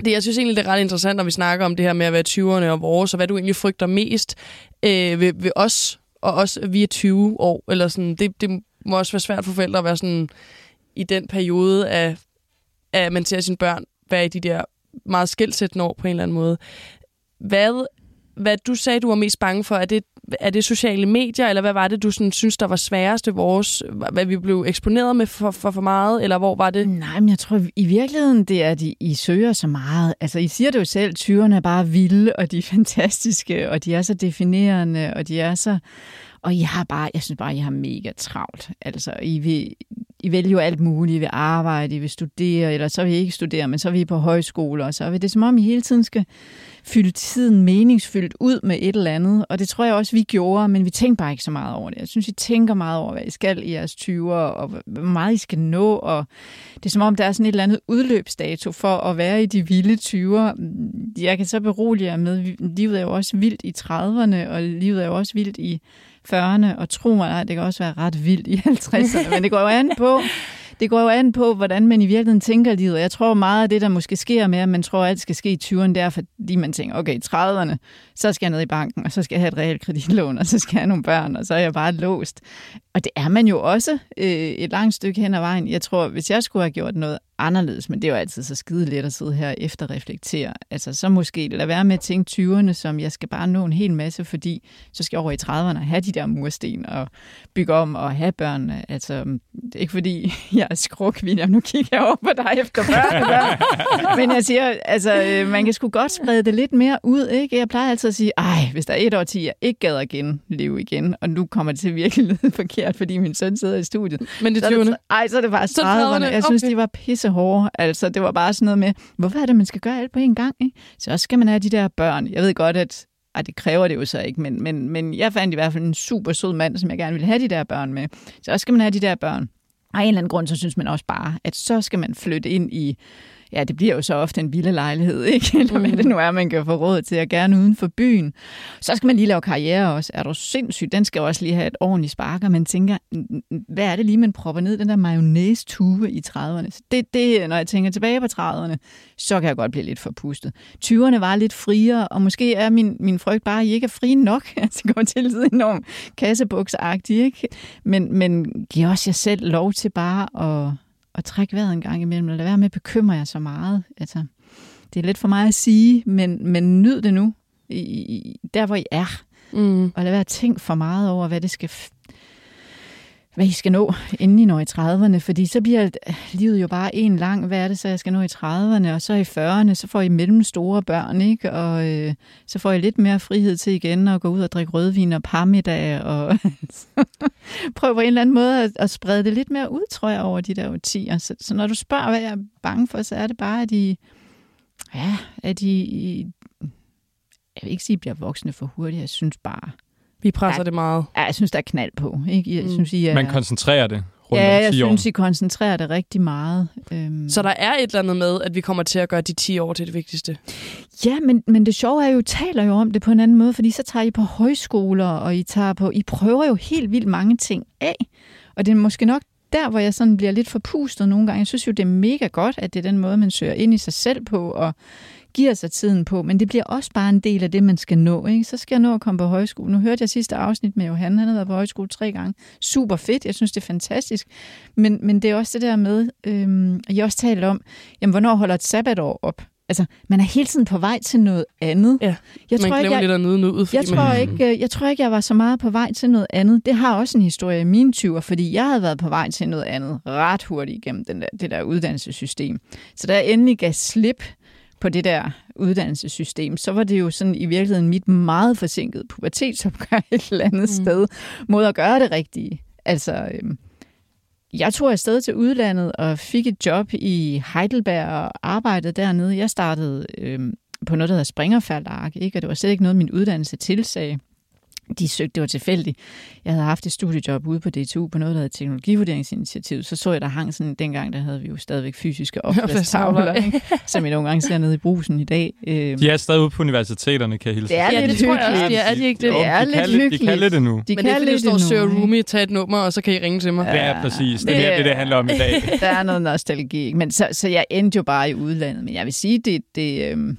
Det, jeg synes egentlig, det er ret interessant, når vi snakker om det her med at være 20'erne og vores, og hvad du egentlig frygter mest øh, ved, ved os, og også vi er 20 år. Eller sådan, det, det må også være svært for forældre at være sådan i den periode af, at man ser sine børn være i de der meget skældsættende år på en eller anden måde. Hvad, hvad du sagde, du var mest bange for, er det, er det sociale medier, eller hvad var det, du sådan, synes, der var sværest ved vores, hvad vi blev eksponeret med for, for, for meget, eller hvor var det? Nej, men jeg tror i virkeligheden, det er, at I, I søger så meget. Altså, I siger det jo selv, tyverne er bare vilde, og de er fantastiske, og de er så definerende, og de er så... Og I har bare, jeg synes bare, I har mega travlt. Altså, I vil, I vælger jo alt muligt. I vil arbejde, I vil studere, eller så vil I ikke studere, men så vil I på højskole, og så vil det som om, I hele tiden skal fylde tiden meningsfyldt ud med et eller andet. Og det tror jeg også, vi gjorde, men vi tænkte bare ikke så meget over det. Jeg synes, I tænker meget over, hvad I skal i jeres 20'er, og hvor meget I skal nå. Og det er som om, der er sådan et eller andet udløbsdato for at være i de vilde 20'er. Jeg kan så berolige jer med, livet er jo også vildt i 30'erne, og livet er jo også vildt i 40'erne, og tro mig, det kan også være ret vildt i 50'erne, men det går jo an på, det går jo an på, hvordan man i virkeligheden tænker livet. Jeg tror meget af det, der måske sker med, at man tror, at alt skal ske i 20'erne, der fordi man tænker, okay, i 30'erne, så skal jeg ned i banken, og så skal jeg have et reelt kreditlån, og så skal jeg have nogle børn, og så er jeg bare låst. Og det er man jo også øh, et langt stykke hen ad vejen. Jeg tror, hvis jeg skulle have gjort noget anderledes, men det er jo altid så skide let at sidde her og efterreflektere. Altså så måske lade være med at tænke 20'erne, som jeg skal bare nå en hel masse, fordi så skal jeg over i 30'erne have de der mursten og bygge om og have børn. Altså, det er ikke fordi, jeg er skruk, William. Nu kigger jeg over på dig efter børn. men jeg siger, altså, øh, man kan sgu godt sprede det lidt mere ud, ikke? Jeg plejer altid at sige, ej, hvis der er et år til, jeg ikke gad igen leve igen, og nu kommer det til at virke lidt forkert, fordi min søn sidder i studiet. Men det er 20'erne? Ej, så er det bare 30'erne. Jeg synes, okay. de var pisse hårde. Altså, det var bare sådan noget med, hvorfor er det, man skal gøre alt på en gang? Ikke? Så også skal man have de der børn. Jeg ved godt, at ej, det kræver det jo så ikke, men, men, men jeg fandt i hvert fald en super sød mand, som jeg gerne ville have de der børn med. Så også skal man have de der børn. Og af en eller anden grund, så synes man også bare, at så skal man flytte ind i ja, det bliver jo så ofte en vilde lejlighed, ikke? Eller hvad det nu er, man kan få råd til, at gerne uden for byen. Så skal man lige lave karriere også. Er du sindssyg? Den skal også lige have et ordentligt spark, og man tænker, hvad er det lige, man propper ned den der mayonnaise-tube i 30'erne? Det, det, når jeg tænker tilbage på 30'erne, så kan jeg godt blive lidt forpustet. 20'erne var lidt friere, og måske er min, min frygt bare, at I ikke er frie nok. Altså, går til enormt kassebuksagtigt, ikke? Men, men giv også jer selv lov til bare at at trække vejret en gang imellem, og lade være med at bekymre jer så meget. Altså, det er lidt for mig at sige, men, men nyd det nu, i, i, der hvor I er. Mm. Og lad være at tænke for meget over, hvad det skal hvad I skal nå, inden I når i 30'erne, fordi så bliver livet jo bare en lang, hvad er det så, jeg skal nå i 30'erne, og så i 40'erne, så får I mellemstore børn, ikke? og øh, så får I lidt mere frihed til igen at gå ud og drikke rødvin og parmiddag, og prøve på en eller anden måde at, at sprede det lidt mere ud, tror jeg, over de der årtier. Så, så når du spørger, hvad jeg er bange for, så er det bare, at I, ja, at I, jeg vil ikke sige, at I bliver voksne for hurtigt, jeg synes bare, vi presser ja, det meget. Ja, jeg synes, der er knald på. Ikke? Jeg mm. synes, I er, Man koncentrerer det rundt ja, om 10 jeg synes, I koncentrerer det rigtig meget. Øhm. Så der er et eller andet med, at vi kommer til at gøre de 10 år til det vigtigste? Ja, men, men det sjove er jo, taler jo om det på en anden måde, fordi så tager I på højskoler, og I, tager på, I prøver jo helt vildt mange ting af. Og det er måske nok der, hvor jeg sådan bliver lidt forpustet nogle gange. Jeg synes jo, det er mega godt, at det er den måde, man søger ind i sig selv på, og giver sig tiden på, men det bliver også bare en del af det, man skal nå. Ikke? Så skal jeg nå at komme på højskole. Nu hørte jeg sidste afsnit med Johan, han har været på højskole tre gange. Super fedt, jeg synes, det er fantastisk. Men, men det er også det der med, øhm, jeg også talt om, jamen, hvornår holder et sabbatår op? Altså, man er hele tiden på vej til noget andet. Ja, jeg man tror ikke, jeg, lidt nyde ud. Jeg, tror man... ikke, jeg tror ikke, jeg var så meget på vej til noget andet. Det har også en historie i mine 20'er, fordi jeg havde været på vej til noget andet ret hurtigt igennem den der, det der uddannelsessystem. Så da jeg endelig gav slip på det der uddannelsessystem, så var det jo sådan i virkeligheden mit meget forsinkede pubertetsopgør et eller andet mm. sted, mod at gøre det rigtige. Altså, øhm, jeg tog afsted til udlandet og fik et job i Heidelberg og arbejdede dernede. Jeg startede øhm, på noget, der hedder Springerfaldark, ikke? og det var slet ikke noget, min uddannelse tilsagde de søgte, det var tilfældigt. Jeg havde haft et studiejob ude på DTU på noget, der hedder Teknologivurderingsinitiativ. Så så jeg, der hang sådan, dengang der havde vi jo stadigvæk fysiske opslagstavler, som jeg nogle gange ser nede i brusen i dag. Øhm, de er stadig ude på universiteterne, kan jeg hilse. Det er ja, lidt det hyggeligt. Tror jeg, er de ikke det? Det er de lidt kan, hyggeligt. De kan lidt endnu. De Men det er, fordi du står og søger roomie, et nummer, og så kan I ringe til mig. Ja, ja præcis. Det er mere det, det handler om i dag. der er noget nostalgi. Men så, så jeg endte jo bare i udlandet. Men jeg vil sige, det... det øhm,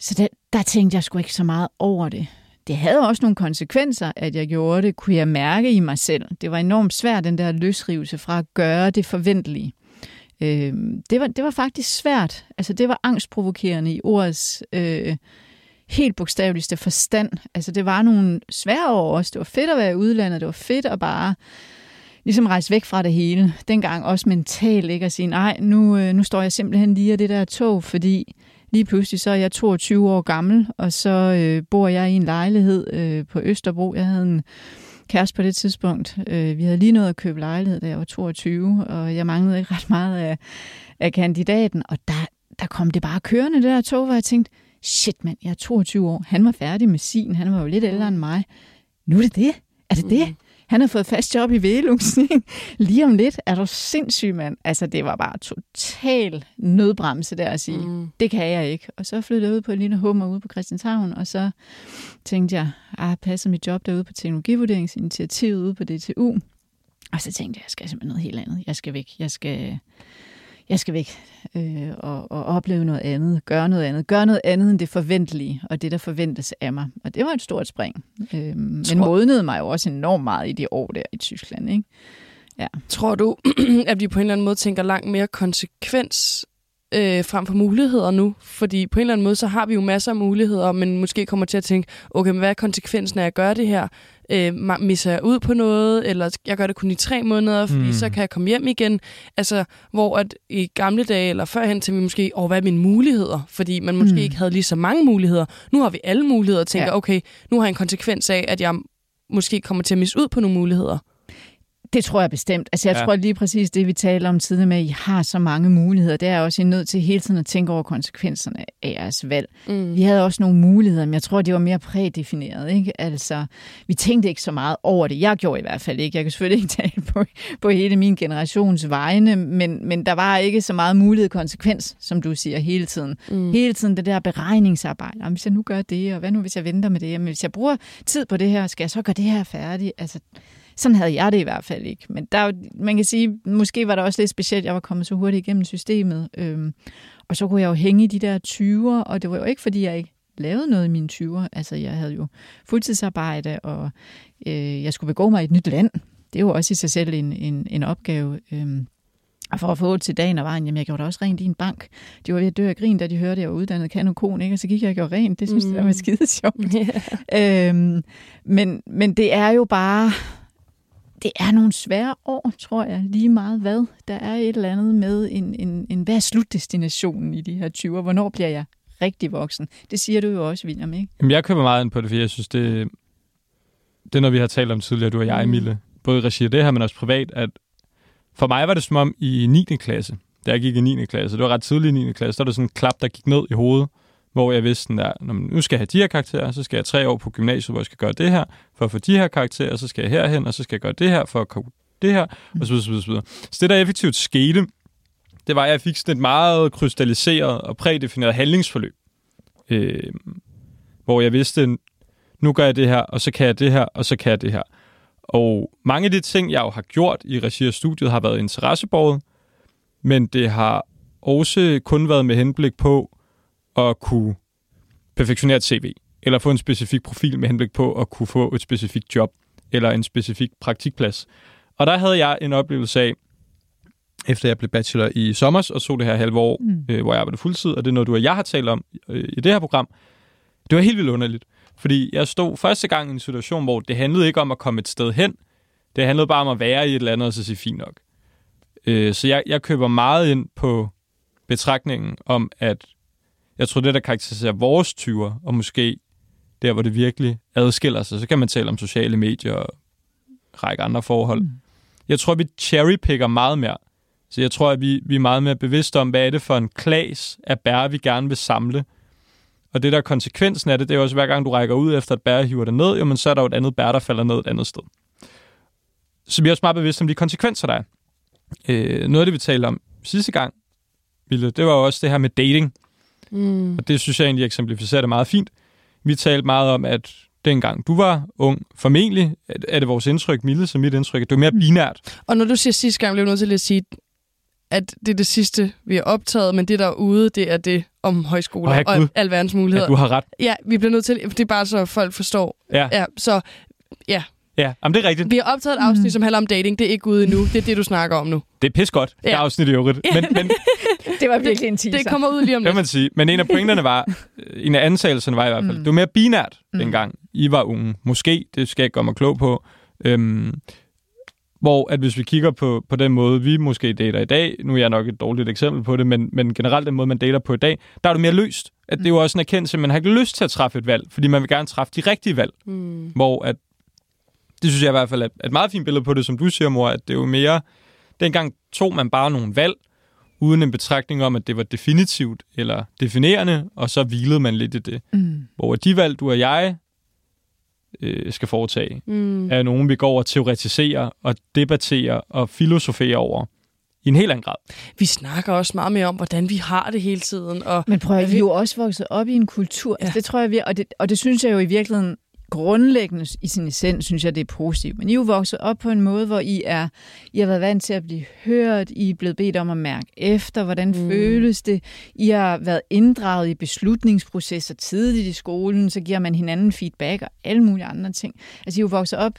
så der, der tænkte jeg sgu ikke så meget over det det havde også nogle konsekvenser, at jeg gjorde det, kunne jeg mærke i mig selv. Det var enormt svært, den der løsrivelse fra at gøre det forventelige. Øh, det, var, det var faktisk svært. Altså, det var angstprovokerende i ordets øh, helt bogstaveligste forstand. Altså, det var nogle svære år også. Det var fedt at være i udlandet. Det var fedt at bare ligesom rejse væk fra det hele. Dengang også mentalt, ikke? At sige, nej, nu, øh, nu står jeg simpelthen lige af det der tog, fordi lige pludselig så er jeg 22 år gammel, og så øh, bor jeg i en lejlighed øh, på Østerbro. Jeg havde en kæreste på det tidspunkt. Øh, vi havde lige nået at købe lejlighed, da jeg var 22, og jeg manglede ikke ret meget af, af kandidaten. Og der, der kom det bare kørende, det der tog, hvor jeg tænkte, shit mand, jeg er 22 år. Han var færdig med sin, han var jo lidt ældre end mig. Nu er det det? Er det det? Han har fået fast job i Velux. Lige om lidt er du sindssyg, mand. Altså, det var bare total nødbremse der at sige, mm. det kan jeg ikke. Og så flyttede jeg ud på en lille hummer ude på Christianshavn, og så tænkte jeg, ah, passer mit job derude på teknologivurderingsinitiativet ude på DTU. Og så tænkte jeg, jeg skal simpelthen noget helt andet. Jeg skal væk. Jeg skal, jeg skal væk øh, og, og opleve noget andet, gøre noget andet, gøre noget andet end det forventelige, og det, der forventes af mig. Og det var et stort spring. Øh, men modnede mig jo også enormt meget i de år der i Tyskland. Ikke? Ja. Tror du, at vi på en eller anden måde tænker langt mere konsekvens øh, frem for muligheder nu? Fordi på en eller anden måde, så har vi jo masser af muligheder, men måske kommer til at tænke, okay, men hvad er konsekvensen af at gøre det her? Øh, misser jeg ud på noget, eller jeg gør det kun i tre måneder, fordi mm. så kan jeg komme hjem igen. Altså, hvor at i gamle dage, eller førhen, til vi måske, åh, hvad er mine muligheder? Fordi man måske mm. ikke havde lige så mange muligheder. Nu har vi alle muligheder og tænker, ja. okay, nu har jeg en konsekvens af, at jeg måske kommer til at misse ud på nogle muligheder. Det tror jeg bestemt. Altså jeg ja. tror lige præcis det, vi taler om tidligere med, at I har så mange muligheder. Det er også I nødt til hele tiden at tænke over konsekvenserne af jeres valg. Mm. Vi havde også nogle muligheder, men jeg tror, de var mere prædefineret. Ikke? Altså, vi tænkte ikke så meget over det. Jeg gjorde i hvert fald ikke. Jeg kan selvfølgelig ikke tale på, på hele min generations vegne, men, men der var ikke så meget mulighed konsekvens, som du siger, hele tiden. Mm. Hele tiden det der beregningsarbejde. Om hvis jeg nu gør det, og hvad nu hvis jeg venter med det? Men hvis jeg bruger tid på det her, skal jeg så gøre det her færdigt? Altså, sådan havde jeg det i hvert fald ikke. Men der, man kan sige, måske var det også lidt specielt, jeg var kommet så hurtigt igennem systemet. Øhm, og så kunne jeg jo hænge i de der 20'er, og det var jo ikke, fordi jeg ikke lavede noget i mine 20'er. Altså, jeg havde jo fuldtidsarbejde, og øh, jeg skulle begå mig i et nyt land. Det er jo også i sig selv en, en, en opgave. Øhm, og for at få til dagen og vejen, jamen jeg gjorde da også rent i en bank. De var ved at dø af grin, da de hørte, at jeg var uddannet kanokon, ikke? og så gik jeg og gjorde rent. Det synes mm. jeg var skide sjovt. Yeah. Øhm, men, men det er jo bare det er nogle svære år, tror jeg, lige meget hvad. Der er et eller andet med, en, en, en, hvad er slutdestinationen i de her 20'er? Hvornår bliver jeg rigtig voksen? Det siger du jo også, William, ikke? Jamen, jeg køber meget ind på det, for jeg synes, det, det er noget, vi har talt om tidligere, du og jeg, mm. Emile. Både i regi af det her, men også privat, at for mig var det som om i 9. klasse, da jeg gik i 9. klasse, det var ret tidligt i 9. klasse, der var der sådan en klap, der gik ned i hovedet, hvor jeg vidste, der, nu skal jeg have de her karakterer, så skal jeg tre år på gymnasiet, hvor jeg skal gøre det her, for at få de her karakterer, så skal jeg herhen, og så skal jeg gøre det her, for at kunne det her, og så videre, så videre, så videre. Så det, der effektivt skete, det var, at jeg fik sådan et meget krystalliseret og prædefineret handlingsforløb, øh, hvor jeg vidste, nu gør jeg det her, og så kan jeg det her, og så kan jeg det her. Og mange af de ting, jeg jo har gjort i regi af studiet, har været interessebordet, men det har også kun været med henblik på at kunne perfektionere et CV, eller få en specifik profil med henblik på at kunne få et specifikt job, eller en specifik praktikplads. Og der havde jeg en oplevelse af, efter jeg blev bachelor i sommer og så det her halve år, mm. øh, hvor jeg arbejdede fuldtid, og det er noget, du og jeg har talt om øh, i det her program. Det var helt vildt underligt, fordi jeg stod første gang i en situation, hvor det handlede ikke om at komme et sted hen, det handlede bare om at være i et eller andet og så sige fint nok. Øh, så jeg, jeg køber meget ind på betragtningen om, at jeg tror, det, der karakteriserer vores tyver, og måske der, hvor det virkelig adskiller sig, så kan man tale om sociale medier og række andre forhold. Mm. Jeg tror, vi cherrypicker meget mere. Så jeg tror, at vi, vi er meget mere bevidste om, hvad er det for en klas af bær, vi gerne vil samle. Og det der konsekvensen af det, det er også, hver gang du rækker ud efter et bær hiver det ned, jamen, så er der jo et andet bær, der falder ned et andet sted. Så vi er også meget bevidste om de konsekvenser, der er. Øh, noget af det, vi talte om sidste gang, Ville, det var også det her med dating. Mm. Og det synes jeg egentlig eksemplificerer det meget fint. Vi talte meget om, at dengang du var ung, formentlig er det vores indtryk, Mille, som mit indtryk, at du er mere mm. binært. Og når du siger sidste gang, bliver jeg nødt til at sige, at det er det sidste, vi har optaget, men det derude, det er det om højskoler og, og al verdens muligheder. Ja, du har ret. Ja, vi bliver nødt til, det er bare så folk forstår. Ja. ja så ja, Ja, jamen det er rigtigt. Vi har optaget et afsnit, mm. som handler om dating. Det er ikke ude endnu. Det er det, du snakker om nu. Det er pis godt, ja. det afsnit i øvrigt. Men, men, det var virkelig en teaser. Det kommer ud lige om lidt. Kan man sige. Men en af pointerne var, en af ansagelserne var i hvert fald, mm. det var mere binært mm. dengang I var unge. Måske, det skal jeg ikke gøre mig klog på. Øhm, hvor at hvis vi kigger på, på den måde, vi måske dater i dag, nu er jeg nok et dårligt eksempel på det, men, men generelt den måde, man dater på i dag, der er det mere løst. At det er jo også en erkendelse, at man har ikke lyst til at træffe et valg, fordi man vil gerne træffe de rigtige valg. Mm. Hvor at det synes jeg i hvert fald er et meget fint billede på det, som du siger, mor, at det er jo mere, dengang tog man bare nogle valg, uden en betragtning om, at det var definitivt eller definerende, og så hvilede man lidt i det. Mm. Hvor de valg, du og jeg øh, skal foretage, mm. er nogen, vi går og teoretiserer og debatterer og filosoferer over i en helt anden grad. Vi snakker også meget mere om, hvordan vi har det hele tiden. Og Men prøv at vi er jo også vokset op i en kultur, altså, ja. altså det tror jeg, vi, og, det, og det synes jeg jo i virkeligheden grundlæggende i sin essens, synes jeg, det er positivt. Men I er jo vokset op på en måde, hvor I er, I har været vant til at blive hørt, I er blevet bedt om at mærke efter, hvordan mm. føles det. I har været inddraget i beslutningsprocesser tidligt i skolen, så giver man hinanden feedback og alle mulige andre ting. Altså I er jo vokset op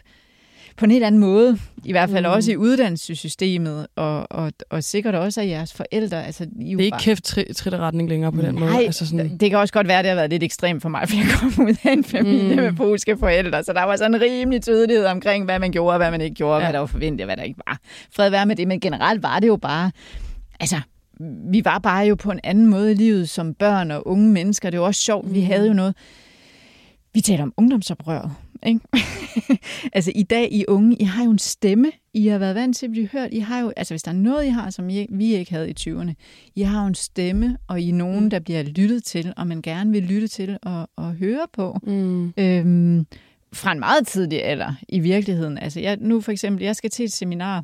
på en helt anden måde. I hvert fald mm. også i uddannelsessystemet, og, og, og sikkert også af jeres forældre. Altså, I det er ikke kæft tritteretning længere på den Nej, måde. Altså sådan... det kan også godt være, det har været lidt ekstremt for mig, for jeg kom ud af en familie mm. med polske forældre, så der var sådan en rimelig tydelighed omkring, hvad man gjorde og hvad man ikke gjorde, ja. hvad der var forventet og hvad der ikke var. Fred være med det, men generelt var det jo bare, altså, vi var bare jo på en anden måde i livet som børn og unge mennesker. Det var også sjovt, mm. vi havde jo noget, vi taler om ungdomsoprøret. Ikke? altså i dag, I unge, I har jo en stemme. I har været vant til at blive hørt. I har jo, altså hvis der er noget, I har, som I, vi ikke havde i 20'erne, I har jo en stemme, og I er nogen, mm. der bliver lyttet til, og man gerne vil lytte til og, og høre på. Mm. Øhm, fra en meget tidlig alder, i virkeligheden. Altså jeg, nu for eksempel, jeg skal til et seminar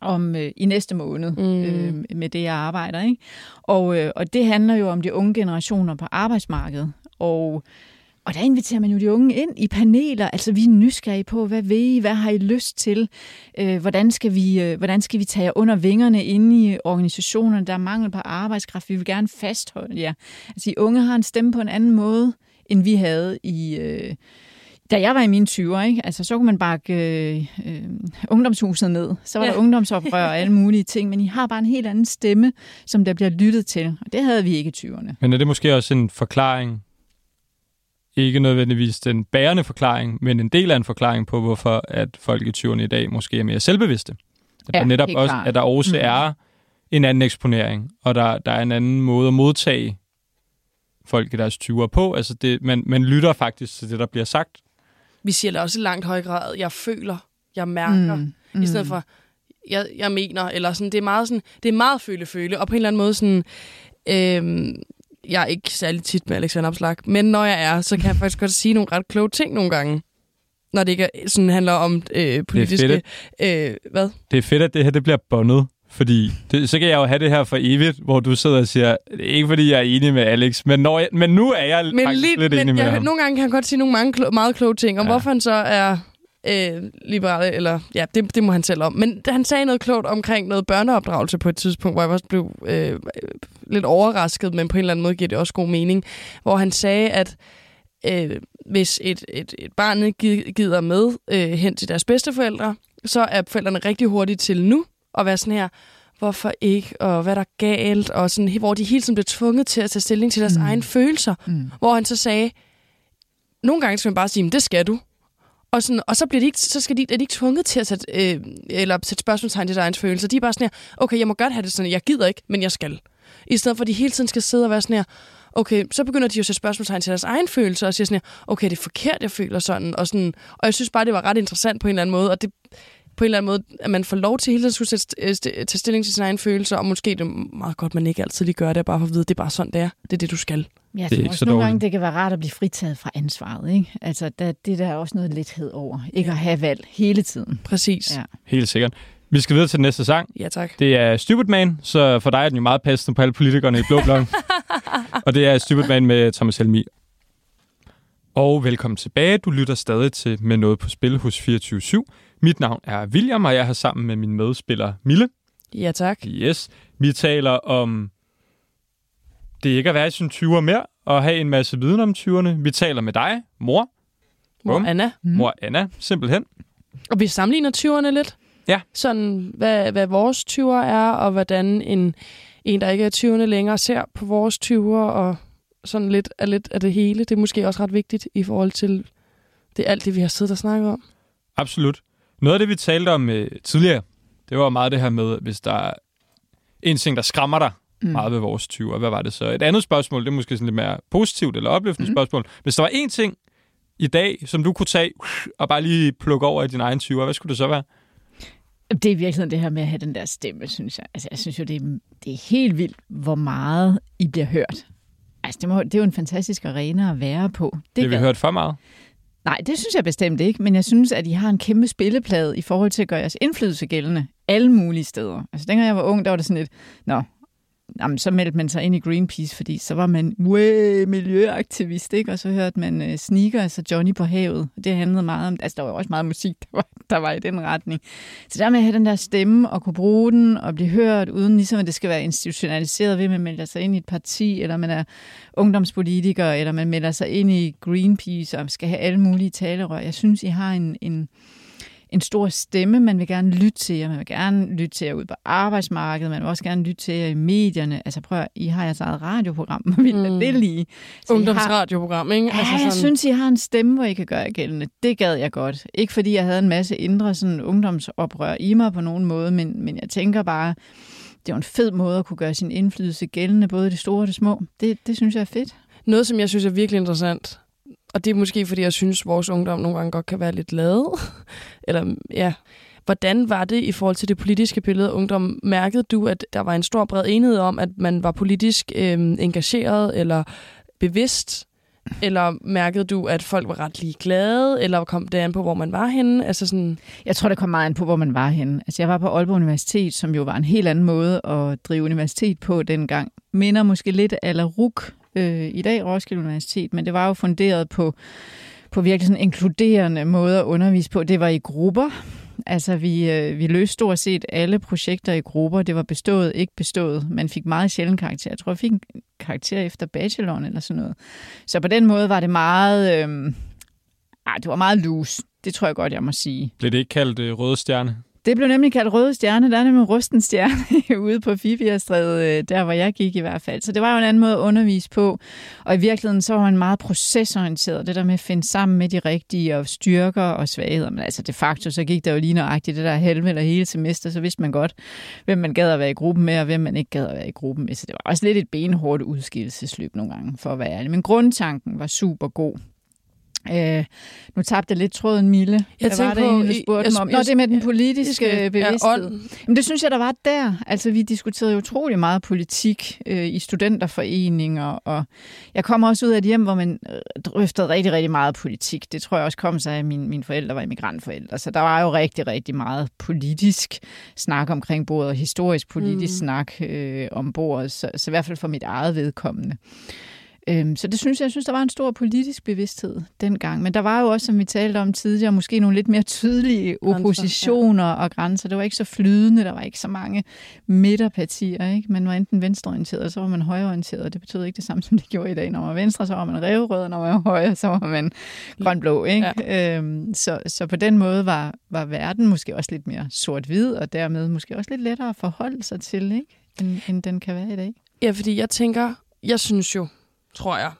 om øh, i næste måned mm. øh, med det, jeg arbejder. Ikke? Og, øh, og det handler jo om de unge generationer på arbejdsmarkedet. Og og der inviterer man jo de unge ind i paneler. Altså, vi er nysgerrige på, hvad ved I? Hvad har I lyst til? Øh, hvordan, skal vi, øh, hvordan skal vi tage under vingerne inde i organisationerne? Der er mangel på arbejdskraft. Vi vil gerne fastholde jer. Ja. Altså, de unge har en stemme på en anden måde, end vi havde i... Øh, da jeg var i mine 20'er, ikke? Altså, så kunne man bakke øh, øh, ungdomshuset ned. Så var ja. der ungdomsoprør og alle mulige ting, men I har bare en helt anden stemme, som der bliver lyttet til. Og det havde vi ikke i 20'erne. Men er det måske også en forklaring ikke nødvendigvis den bærende forklaring, men en del af en forklaring på, hvorfor at folk i 20'erne i dag måske er mere selvbevidste. At ja, der netop også, at der også mm. er en anden eksponering, og der, der er en anden måde at modtage folk i deres 20'er på. Altså det, man, man lytter faktisk til det, der bliver sagt. Vi siger det også i langt høj grad, jeg føler, jeg mærker, mm. Mm. i stedet for, jeg, jeg mener, eller sådan, det er meget sådan, det er meget føle-føle, og på en eller anden måde sådan, øhm, jeg er ikke særlig tit med Alexander Opslag, men når jeg er, så kan jeg faktisk godt sige nogle ret kloge ting nogle gange. Når det ikke sådan handler om øh, politiske... Det er fedt, øh, hvad? Det er fedt, at det her det bliver bondet. Fordi det, så kan jeg jo have det her for evigt, hvor du sidder og siger, ikke fordi jeg er enig med Alex, men, når jeg, men nu er jeg men faktisk lidt, lidt enig med jeg, ham. Nogle gange kan han godt sige nogle mange klo, meget kloge ting, om ja. hvorfor han så er øh, liberale, eller ja, det, det må han selv om. Men han sagde noget klogt omkring noget børneopdragelse på et tidspunkt, hvor jeg også blev øh, lidt overrasket, men på en eller anden måde giver det også god mening, hvor han sagde, at øh, hvis et, et, et barn gider med øh, hen til deres bedsteforældre, så er forældrene rigtig hurtige til nu at være sådan her, hvorfor ikke, og hvad der er galt, og sådan, hvor de hele tiden bliver tvunget til at tage stilling til deres mm. egne følelser. Mm. Hvor han så sagde, nogle gange skal man bare sige, det skal du. Og, sådan, og så, bliver de ikke, så skal de, er de ikke tvunget til at sætte, øh, eller sætte spørgsmålstegn til deres følelser. De er bare sådan her, okay, jeg må godt have det sådan, jeg gider ikke, men jeg skal. I stedet for, at de hele tiden skal sidde og være sådan her, okay, så begynder de jo at sætte spørgsmålstegn til deres egen følelser, og siger sådan her, okay, det er forkert, jeg føler sådan, og sådan. Og jeg synes bare, det var ret interessant på en eller anden måde, og det, på en eller anden måde, at man får lov til hele tiden at skulle øh, tage stilling til sine egne følelser, og måske det er meget godt, man ikke altid lige gør det, bare for at vide, at det er bare sådan, det er. Det er det, du skal. Ja, det er ikke så nogle gange, det kan være rart at blive fritaget fra ansvaret. Ikke? Altså, der, det der er også noget lethed over. Ikke at have valg hele tiden. Præcis. Ja. Helt sikkert. Vi skal videre til den næste sang. Ja, tak. Det er Stupid Man, så for dig er den jo meget passende på alle politikerne i Blå Blok. og det er Stupid Man med Thomas Helmi. Og velkommen tilbage. Du lytter stadig til Med noget på spil hos 24 Mit navn er William, og jeg har sammen med min medspiller Mille. Ja, tak. Yes. Vi taler om det ikke at være i sine 20'er mere, og have en masse viden om 20'erne. Vi taler med dig, mor. Mor Bum. Anna. Mm. Mor Anna, simpelthen. Og vi sammenligner 20'erne lidt. Ja. Sådan, hvad, hvad vores 20'er er, og hvordan en, en, der ikke er 20'erne længere, ser på vores 20'er, og sådan lidt af, lidt af det hele. Det er måske også ret vigtigt i forhold til det alt det, vi har siddet og snakket om. Absolut. Noget af det, vi talte om uh, tidligere, det var meget det her med, hvis der er en ting, der skræmmer dig mm. meget ved vores 20'er. Hvad var det så? Et andet spørgsmål, det er måske sådan lidt mere positivt eller opløftende mm. spørgsmål. Hvis der var en ting i dag, som du kunne tage og bare lige plukke over i din egen 20'er, hvad skulle det så være? Det er virkelig det her med at have den der stemme, synes jeg. Altså, jeg synes jo, det er, det er helt vildt, hvor meget I bliver hørt. Altså, det, må, det er jo en fantastisk arena at være på. Det, det vi hørt for meget? Nej, det synes jeg bestemt ikke, men jeg synes, at I har en kæmpe spilleplade i forhold til at gøre jeres indflydelse gældende alle mulige steder. Altså, dengang jeg var ung, der var det sådan lidt, nå, jamen, så meldte man sig ind i Greenpeace, fordi så var man way, miljøaktivist, ikke? og så hørte man øh, uh, sneaker, altså Johnny på havet. Det handlede meget om, altså der var også meget musik, der var, der var i den retning. Så der med at have den der stemme og kunne bruge den og blive hørt, uden ligesom at det skal være institutionaliseret ved, at man melder sig ind i et parti, eller man er ungdomspolitiker, eller man melder sig ind i Greenpeace og skal have alle mulige talerør. Jeg synes, I har en, en en stor stemme, man vil gerne lytte til jer, man vil gerne lytte til jer ud på arbejdsmarkedet, man vil også gerne lytte til jer i medierne. Altså prøv I har jeres eget radioprogram, hvor vi mm. det lige. Ungdomsradioprogram, ikke? Altså, ja, sådan... jeg synes, I har en stemme, hvor I kan gøre gældende. Det gad jeg godt. Ikke fordi jeg havde en masse indre sådan, ungdomsoprør i mig på nogen måde, men, men jeg tænker bare, det er jo en fed måde at kunne gøre sin indflydelse gældende, både det store og det små. Det, det synes jeg er fedt. Noget, som jeg synes er virkelig interessant, og det er måske, fordi jeg synes, at vores ungdom nogle gange godt kan være lidt lade. Eller ja, Hvordan var det i forhold til det politiske billede af ungdom? Mærkede du, at der var en stor bred enighed om, at man var politisk øh, engageret eller bevidst? Eller mærkede du, at folk var ret lige glade? Eller kom det an på, hvor man var henne? Altså sådan... Jeg tror, det kom meget an på, hvor man var henne. Altså, jeg var på Aalborg Universitet, som jo var en helt anden måde at drive universitet på dengang. Minder måske lidt ala RUK, øh, i dag, Roskilde Universitet, men det var jo funderet på, på virkelig sådan inkluderende måder at undervise på. Det var i grupper. Altså, vi, øh, vi løste stort set alle projekter i grupper. Det var bestået, ikke bestået. Man fik meget sjældent karakter. Jeg tror, jeg fik en karakter efter bacheloren eller sådan noget. Så på den måde var det meget... Øh, ah, det var meget loose. Det tror jeg godt, jeg må sige. Blev det ikke kaldt øh, Røde Stjerne? Det blev nemlig kaldt Røde Stjerne. Der er nemlig Rusten Stjerne ude på Fifiastræde, øh, der hvor jeg gik i hvert fald. Så det var jo en anden måde at undervise på. Og i virkeligheden så var man meget procesorienteret. Det der med at finde sammen med de rigtige og styrker og svagheder. Men altså de facto så gik der jo lige nøjagtigt det der halve eller hele semester. Så vidste man godt, hvem man gad at være i gruppen med, og hvem man ikke gad at være i gruppen med. Så det var også lidt et benhårdt udskillelsesløb nogle gange, for at være ærlig. Men grundtanken var super god. Øh, nu tabte jeg lidt tråden, Mille. Jeg Hvad var det, på, du spurgte jeg, mig om? Nå, det med den politiske skal, bevidsthed. Ja, Jamen, det synes jeg, der var der. Altså, vi diskuterede utrolig meget politik øh, i studenterforeninger, og jeg kommer også ud af et hjem, hvor man øh, drøftede rigtig, rigtig meget politik. Det tror jeg også kom sig af, at mine, mine forældre var immigrantforældre. Så der var jo rigtig, rigtig meget politisk snak omkring bordet, og historisk politisk mm. snak øh, om bordet. Så, så i hvert fald for mit eget vedkommende. Øhm, så det synes jeg, jeg synes, der var en stor politisk bevidsthed dengang. Men der var jo også, som vi talte om tidligere, måske nogle lidt mere tydelige oppositioner ja. og grænser. Det var ikke så flydende, der var ikke så mange midterpartier. Ikke? Man var enten venstreorienteret, og så var man højreorienteret. Det betød ikke det samme, som det gjorde i dag. Når man var venstre, så var man revrød, og når man var højre, så var man grønblå. Ikke? Ja. Øhm, så, så på den måde var, var verden måske også lidt mere sort-hvid, og dermed måske også lidt lettere at forholde sig til, ikke? End, end den kan være i dag. Ja, fordi jeg tænker, jeg synes jo, tror jeg,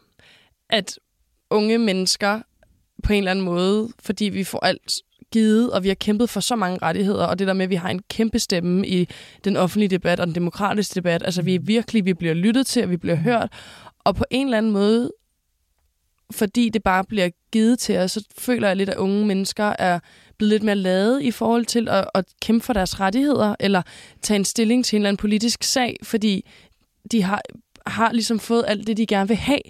at unge mennesker på en eller anden måde, fordi vi får alt givet, og vi har kæmpet for så mange rettigheder, og det der med, at vi har en kæmpe stemme i den offentlige debat og den demokratiske debat, altså vi er virkelig, vi bliver lyttet til, og vi bliver hørt, og på en eller anden måde, fordi det bare bliver givet til os, så føler jeg lidt, at unge mennesker er blevet lidt mere lavet i forhold til at, at kæmpe for deres rettigheder, eller tage en stilling til en eller anden politisk sag, fordi de har har ligesom fået alt det, de gerne vil have.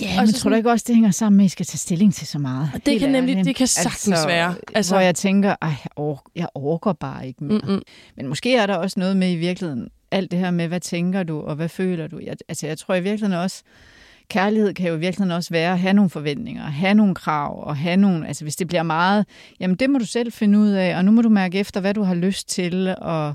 Ja, men så tror du ikke også, det hænger sammen med, at I skal tage stilling til så meget? Det kan nemlig, det kan sagtens altså, være. Altså, hvor jeg tænker, ej, jeg orker bare ikke mere. Mm-mm. Men måske er der også noget med i virkeligheden, alt det her med, hvad tænker du, og hvad føler du? Jeg, altså, jeg tror i virkeligheden også, kærlighed kan jo i virkeligheden også være at have nogle forventninger, have nogle krav, og have nogle, altså hvis det bliver meget, jamen det må du selv finde ud af, og nu må du mærke efter, hvad du har lyst til, og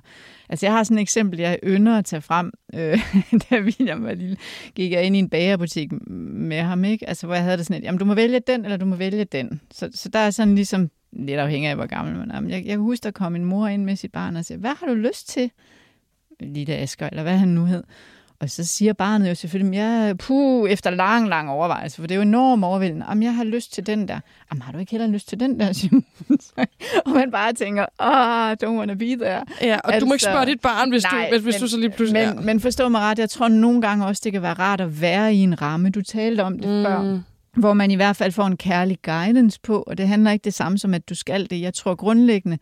Altså, jeg har sådan et eksempel, jeg ynder at tage frem, øh, da William var lille. Gik jeg ind i en bagerbutik med ham, ikke? Altså, hvor jeg havde det sådan et, jamen, du må vælge den, eller du må vælge den. Så, så der er sådan ligesom, lidt afhængig af, hvor gammel man er. Men jeg, jeg kan huske, der kom en mor ind med sit barn og sagde, hvad har du lyst til? Lille Asger, eller hvad han nu hed. Og så siger barnet jo selvfølgelig, ja, puh, efter lang, lang overvejelse, for det er jo enormt overvældende. Jamen, jeg har lyst til den der. Jamen, har du ikke heller lyst til den der, Simon? og man bare tænker, ah, don't wanna be there. Ja, og altså, du må ikke altså, spørge dit barn, hvis, nej, du, hvis, hvis men, du så lige pludselig... Men, ja. men forstå mig ret, jeg tror nogle gange også, det kan være rart at være i en ramme. Du talte om det mm. før hvor man i hvert fald får en kærlig guidance på, og det handler ikke det samme som, at du skal det. Jeg tror grundlæggende,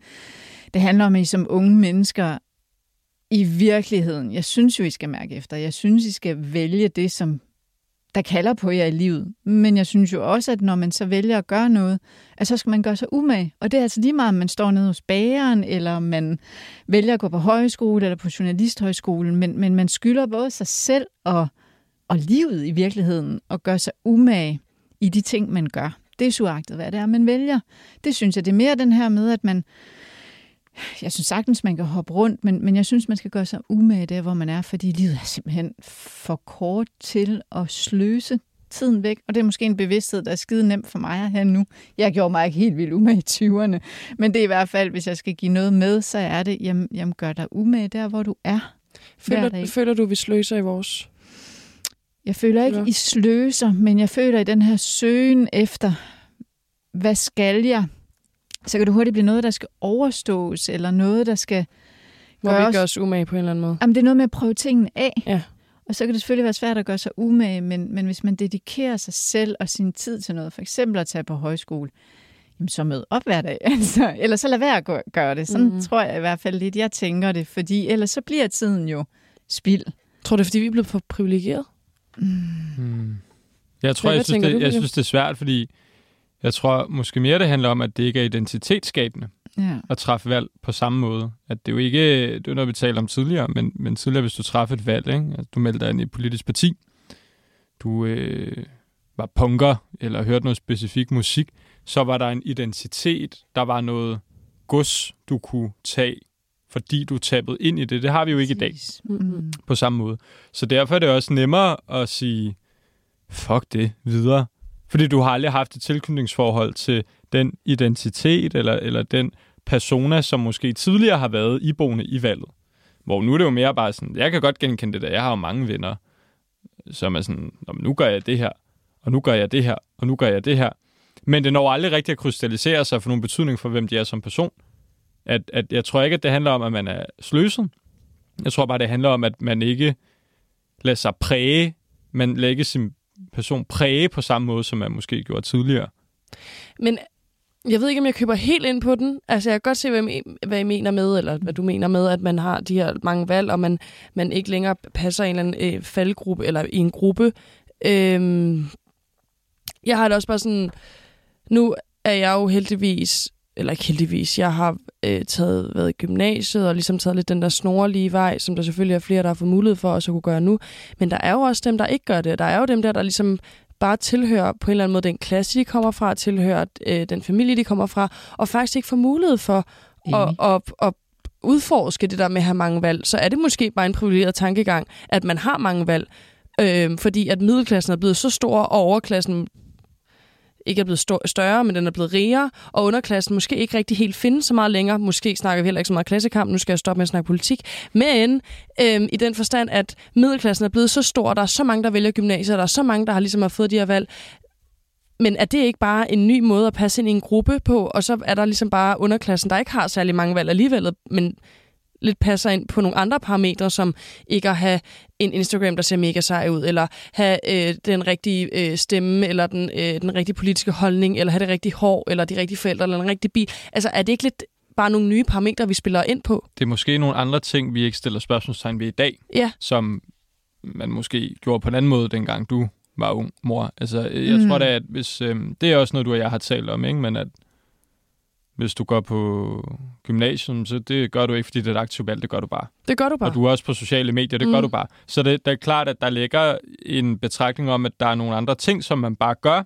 det handler om, at I som unge mennesker i virkeligheden, jeg synes jo, I skal mærke efter. Jeg synes, I skal vælge det, som der kalder på jer i livet. Men jeg synes jo også, at når man så vælger at gøre noget, at så skal man gøre sig umage. Og det er altså lige meget, om man står nede hos bageren, eller man vælger at gå på højskole eller på journalisthøjskolen, men, men man skylder både sig selv og, og livet i virkeligheden at gøre sig umage i de ting, man gør. Det er suagtet, hvad det er, man vælger. Det synes jeg, det er mere den her med, at man, jeg synes sagtens, man kan hoppe rundt, men, men jeg synes, man skal gøre sig umage der, hvor man er, fordi livet er simpelthen for kort til at sløse tiden væk, og det er måske en bevidsthed, der er skide nemt for mig at have nu. Jeg gjorde mig ikke helt vildt umage i 20'erne, men det er i hvert fald, hvis jeg skal give noget med, så er det, jamen, jamen gør dig umage der, hvor du er. Føler, føler du, vi sløser i vores jeg føler ikke ja. i sløser, men jeg føler i den her søgen efter, hvad skal jeg? Så kan det hurtigt blive noget, der skal overstås, eller noget, der skal Hvor gøres. vi gør os umage på en eller anden måde. Jamen, det er noget med at prøve tingene af. Ja. Og så kan det selvfølgelig være svært at gøre sig umage, men, men hvis man dedikerer sig selv og sin tid til noget, for eksempel at tage på højskole, jamen så mød op hver dag. Altså, eller så lad være at gøre det. Sådan mm. tror jeg i hvert fald lidt, jeg tænker det, fordi ellers så bliver tiden jo spild. Tror du, det er, fordi vi er blevet for privilegeret? Mm. Jeg tror, jeg, synes, det, jeg synes, det er svært, fordi jeg tror måske mere, det handler om, at det ikke er identitetsskabende ja. at træffe valg på samme måde. At det er jo ikke, det er noget, vi talte om tidligere, men, men tidligere, hvis du træffede et valg, ikke? Altså, du meldte dig ind i et politisk parti, du øh, var punker, eller hørte noget specifik musik, så var der en identitet, der var noget gods, du kunne tage fordi du tabet ind i det. Det har vi jo ikke Præcis. i dag mm-hmm. på samme måde. Så derfor er det også nemmere at sige, fuck det, videre. Fordi du har aldrig haft et tilknytningsforhold til den identitet eller, eller den persona, som måske tidligere har været iboende i valget. Hvor nu er det jo mere bare sådan, jeg kan godt genkende det der, jeg har jo mange venner, som er sådan, nu gør jeg det her, og nu gør jeg det her, og nu gør jeg det her. Men det når aldrig rigtig at krystallisere sig for nogen betydning for, hvem de er som person. At, at jeg tror ikke, at det handler om, at man er sløset. Jeg tror bare, det handler om, at man ikke lader sig præge, man lægger sin person præge på samme måde, som man måske gjorde tidligere. Men jeg ved ikke, om jeg køber helt ind på den. Altså, jeg kan godt se, hvad, I, hvad I mener med, eller hvad du mener med, at man har de her mange valg, og man, man ikke længere passer i en eller anden øh, faldgruppe, eller i en gruppe. Øhm, jeg har det også bare sådan... Nu er jeg jo heldigvis eller ikke heldigvis, jeg har øh, taget, været i gymnasiet og ligesom taget lidt den der snorlige vej, som der selvfølgelig er flere, der har fået mulighed for at så kunne gøre nu. Men der er jo også dem, der ikke gør det. Der er jo dem der, der ligesom bare tilhører på en eller anden måde den klasse, de kommer fra, tilhører øh, den familie, de kommer fra, og faktisk ikke får mulighed for at, at, at udforske det der med at have mange valg, så er det måske bare en privilegeret tankegang, at man har mange valg, øh, fordi at middelklassen er blevet så stor, og overklassen ikke er blevet større, men den er blevet rigere, og underklassen måske ikke rigtig helt findes så meget længere. Måske snakker vi heller ikke så meget klassekamp, nu skal jeg stoppe med at snakke politik. Men øhm, i den forstand, at middelklassen er blevet så stor, der er så mange, der vælger gymnasiet, der er så mange, der har ligesom har fået de her valg, men er det ikke bare en ny måde at passe ind i en gruppe på, og så er der ligesom bare underklassen, der ikke har særlig mange valg alligevel, men lidt passer ind på nogle andre parametre, som ikke at have en Instagram, der ser mega sej ud, eller have øh, den rigtige øh, stemme, eller den, øh, den rigtige politiske holdning, eller have det rigtige hår, eller de rigtige forældre, eller en rigtig bil. Altså, er det ikke lidt bare nogle nye parametre, vi spiller ind på? Det er måske nogle andre ting, vi ikke stiller spørgsmålstegn ved i dag, ja. som man måske gjorde på en anden måde, dengang du var ung mor. Altså, jeg mm. tror da, at hvis, øh, det er også noget, du og jeg har talt om, ikke? men at hvis du går på gymnasium, så det gør du ikke, fordi det er et aktivt valg, det gør du bare. Det gør du bare. Og du er også på sociale medier, det mm. gør du bare. Så det, det er klart, at der ligger en betragtning om, at der er nogle andre ting, som man bare gør,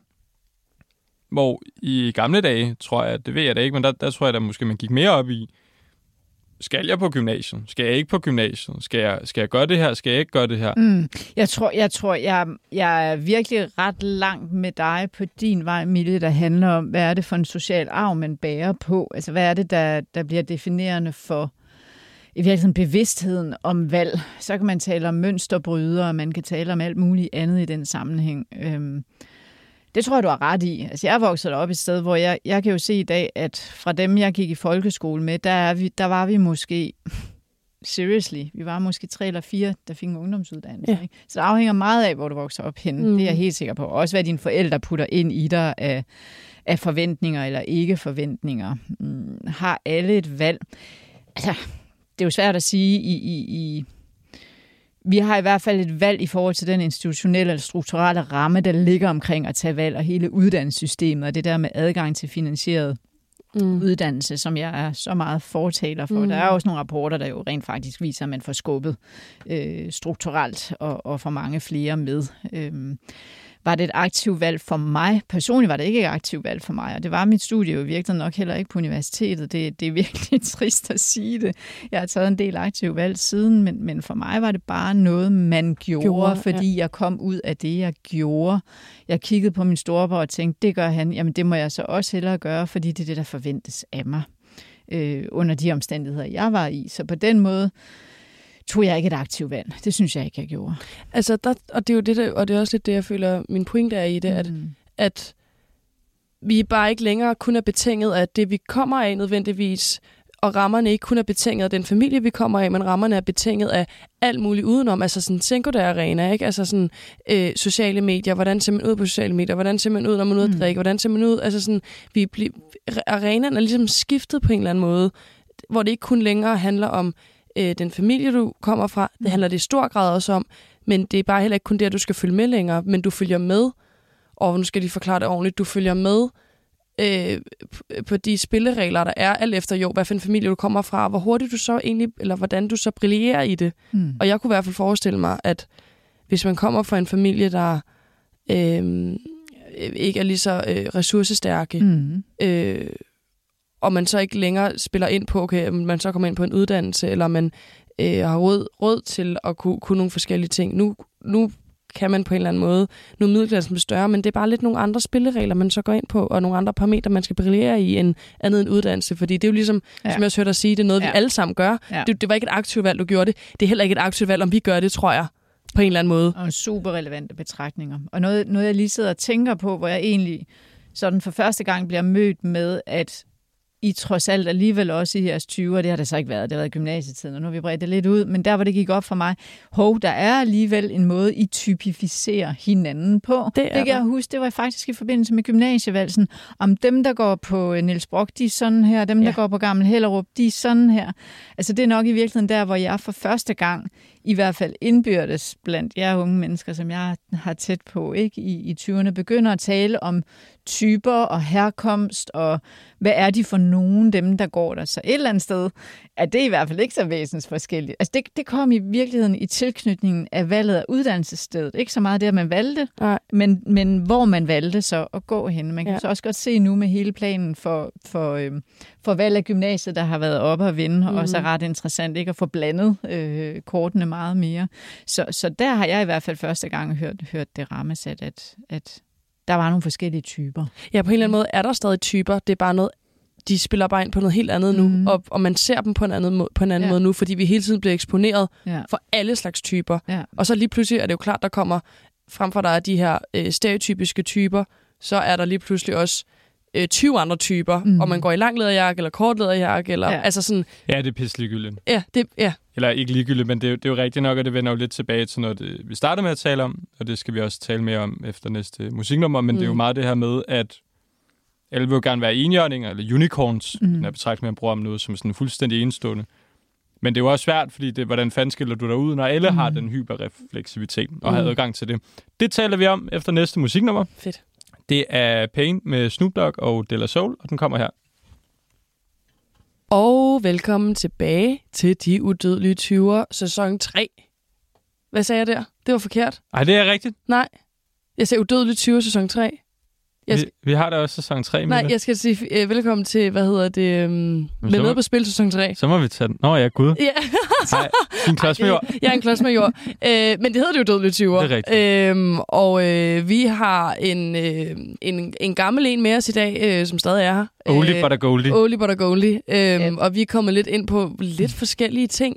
hvor i gamle dage, tror jeg, det ved jeg da ikke, men der, der tror jeg, at måske man gik mere op i, skal jeg på gymnasiet? Skal jeg ikke på gymnasiet? Skal jeg, skal jeg gøre det her? Skal jeg ikke gøre det her? Mm. Jeg tror, jeg, tror jeg, jeg er virkelig ret langt med dig på din vej, Mille, der handler om, hvad er det for en social arv, man bærer på? Altså, hvad er det, der, der bliver definerende for i virkeligheden bevidstheden om valg? Så kan man tale om mønsterbrydere, og man kan tale om alt muligt andet i den sammenhæng. Øhm, det tror jeg, du har ret i. Altså, jeg er vokset op et sted, hvor jeg, jeg kan jo se i dag, at fra dem, jeg gik i folkeskole med, der, er vi, der var vi måske seriously, vi var måske tre eller fire, der fik en ungdomsuddannelse. Ja. Ikke? Så det afhænger meget af, hvor du vokser op henne. Mm. Det er jeg helt sikker på. Også hvad dine forældre putter ind i dig af, af forventninger eller ikke forventninger. Mm, har alle et valg? Altså, det er jo svært at sige i, i, i vi har i hvert fald et valg i forhold til den institutionelle eller strukturelle ramme, der ligger omkring at tage valg, og hele uddannelsessystemet, og det der med adgang til finansieret mm. uddannelse, som jeg er så meget fortaler for. Mm. Der er også nogle rapporter, der jo rent faktisk viser, at man får skubbet øh, strukturelt og, og får mange flere med. Øhm, var det et aktivt valg for mig. Personligt var det ikke et aktivt valg for mig, og det var mit studie jo virkelig nok heller ikke på universitetet. Det, det er virkelig trist at sige det. Jeg har taget en del aktivt valg siden, men, men for mig var det bare noget, man gjorde, gjorde fordi ja. jeg kom ud af det, jeg gjorde. Jeg kiggede på min storebror og tænkte, det gør han, jamen det må jeg så også hellere gøre, fordi det er det, der forventes af mig øh, under de omstændigheder, jeg var i. Så på den måde tog jeg ikke et aktivt valg. Det synes jeg ikke, jeg gjorde. Altså, der, og det er jo det, der, og det er også lidt det, jeg føler, min pointe er i det, mm. at, at vi bare ikke længere kun er betinget af det, vi kommer af nødvendigvis, og rammerne ikke kun er betinget af den familie, vi kommer af, men rammerne er betinget af alt muligt udenom, altså sådan Cinco de Arena, ikke? Altså sådan øh, sociale medier, hvordan ser man ud på sociale medier, hvordan ser man ud, når man er ude at mm. drikke, hvordan ser man ud, altså sådan, vi bliver, arenaen er ligesom skiftet på en eller anden måde, hvor det ikke kun længere handler om øh, den familie, du kommer fra, det mm. handler det i stor grad også om, men det er bare heller ikke kun det, at du skal følge med længere, men du følger med, og nu skal de forklare det ordentligt, du følger med øh, på de spilleregler, der er, alt efter jo, hvad for en familie du kommer fra, hvor hurtigt du så egentlig, eller hvordan du så brillerer i det. Mm. Og jeg kunne i hvert fald forestille mig, at hvis man kommer fra en familie, der øh, ikke er lige så øh, ressourcestærke, mm. øh, og man så ikke længere spiller ind på, okay, man så kommer ind på en uddannelse, eller man øh, har råd, råd til at kunne, kunne nogle forskellige ting. Nu, nu kan man på en eller anden måde. Nu er middelklassen større, men det er bare lidt nogle andre spilleregler, man så går ind på, og nogle andre parametre, man skal brillere i, end andet end uddannelse. Fordi det er jo ligesom, ja. som jeg også hørte dig sige, det er noget, ja. vi alle sammen gør. Ja. Det, det var ikke et aktivt valg, du gjorde det. Det er heller ikke et aktivt valg, om vi gør det, tror jeg på en eller anden måde. Og super relevante betragtninger. Og noget, noget jeg lige sidder og tænker på, hvor jeg egentlig sådan for første gang bliver mødt med, at i trods alt alligevel også i jeres 20'er, det har det så ikke været, det har været gymnasietiden, og nu har vi bredt det lidt ud, men der hvor det gik op for mig, hov, der er alligevel en måde, I typificerer hinanden på. Det, det kan jeg huske, det var faktisk i forbindelse med gymnasievalsen, om dem, der går på øh, Niels Brock, de er sådan her, dem, ja. der går på Gammel Hellerup, de er sådan her. Altså det er nok i virkeligheden der, hvor jeg for første gang i hvert fald indbyrdes blandt jer unge mennesker, som jeg har tæt på ikke i, i 20'erne, begynder at tale om typer og herkomst, og hvad er de for nogen, dem der går der. Så et eller andet sted er det i hvert fald ikke så væsensforskelligt. Altså det, det kom i virkeligheden i tilknytningen af valget af uddannelsesstedet. Ikke så meget det, at man valgte, men, men hvor man valgte så at gå hen. Man kan ja. så også godt se nu med hele planen for, for, øhm, for valg af gymnasiet, der har været oppe at vinde, mm. og også er ret interessant ikke at få blandet øh, kortene meget mere. Så, så der har jeg i hvert fald første gang hørt, hørt det rammesat, at, at der var nogle forskellige typer. Ja, på en eller anden måde er der stadig typer. Det er bare noget de spiller bare ind på noget helt andet nu, mm. og, og man ser dem på en anden, måde, på en anden ja. måde nu, fordi vi hele tiden bliver eksponeret ja. for alle slags typer. Ja. Og så lige pludselig er det jo klart, der kommer, frem for der er de her øh, stereotypiske typer, så er der lige pludselig også øh, 20 andre typer, mm. og man går i lang lederjakke, eller kort lederjakke, eller ja. altså sådan... Ja, det er pisse ligegyldigt. Ja, det, ja. Eller ikke ligegyldigt, men det, er, det er jo rigtigt nok, og det vender jo lidt tilbage til noget, det, vi startede med at tale om, og det skal vi også tale mere om efter næste musiknummer, men mm. det er jo mm. meget det her med, at alle vil jo gerne være enhjørninger, eller unicorns, mm. når jeg betragter, man bruger om noget som sådan fuldstændig enestående. Men det er jo også svært, fordi det, hvordan fanden skiller du dig ud, når alle mm. har den hyperrefleksivitet og mm. har adgang til det. Det taler vi om efter næste musiknummer. Fedt. Det er Pain med Snoop Dogg og Della Soul, og den kommer her. Og velkommen tilbage til De Udødelige 20'er, sæson 3. Hvad sagde jeg der? Det var forkert. Nej, det er rigtigt. Nej. Jeg sagde Udødelige 20'er, sæson 3. Jeg skal... vi, vi har da også sæson 3. Nej, jeg skal sige uh, velkommen til, hvad hedder det, um, med noget på spil sæson 3. Så må vi tage den. Nå ja, gud. Ja. Nej, din klodsmajor. Jeg er en klodsmajor. uh, men det hedder det jo Dødelig 20'er. Det er rigtigt. Uh, og uh, vi har en, uh, en, en gammel en med os i dag, uh, som stadig er her. Oldie but a goldie. Oldie but a goldie. Uh, yep. Og vi er kommet lidt ind på lidt forskellige ting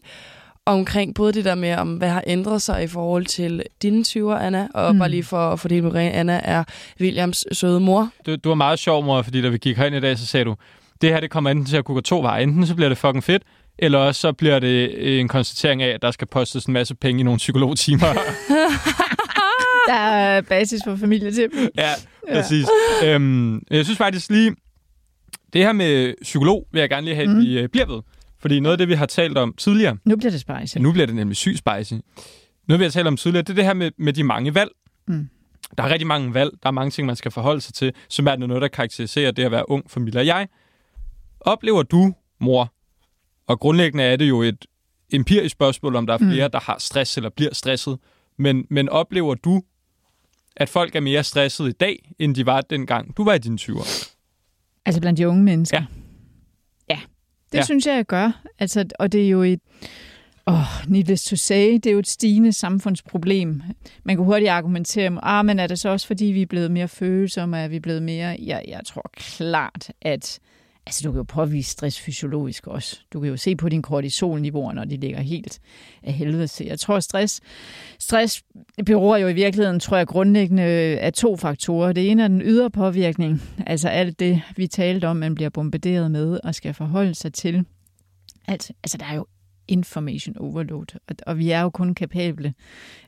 omkring både det der med, om hvad har ændret sig i forhold til dine 20'er, Anna, og mm. bare lige for at fordele med Anna er Williams søde mor. Du, du var meget sjov, mor, fordi da vi gik herind i dag, så sagde du, det her det kommer enten til at kunne gå to veje. Enten så bliver det fucking fedt, eller også så bliver det en konstatering af, at der skal postes en masse penge i nogle psykologtimer. der er basis for familietip. Ja, præcis. Ja. Øhm, jeg synes faktisk lige, det her med psykolog vil jeg gerne lige have, mm. at vi øh, bliver ved. Fordi noget af det, vi har talt om tidligere... Nu bliver det spicy. Nu bliver det nemlig sygt spicy. Noget, vi har talt om tidligere, det er det her med, med de mange valg. Mm. Der er rigtig mange valg. Der er mange ting, man skal forholde sig til, som er noget, der karakteriserer det at være ung familie. Jeg oplever du, mor, og grundlæggende er det jo et empirisk spørgsmål, om der er mm. flere, mm. der har stress eller bliver stresset, men, men oplever du, at folk er mere stressede i dag, end de var dengang du var i dine 20'er? Altså blandt de unge mennesker? Ja. Det ja. synes jeg, jeg gør. Altså, og det er jo et... Oh, needless to say, det er jo et stigende samfundsproblem. Man kan hurtigt argumentere om, ah, men er det så også, fordi vi er blevet mere følsomme, er vi blevet mere... Jeg, jeg tror klart, at altså, du kan jo påvise stress fysiologisk også. Du kan jo se på dine kortisolniveauer, når de ligger helt af helvede til. Jeg tror, stress, stress beror jo i virkeligheden, tror jeg, grundlæggende øh, af to faktorer. Det ene er den ydre påvirkning, altså alt det, vi talte om, man bliver bombarderet med og skal forholde sig til. Altså, altså der er jo information overload, og, og vi er jo kun kapable.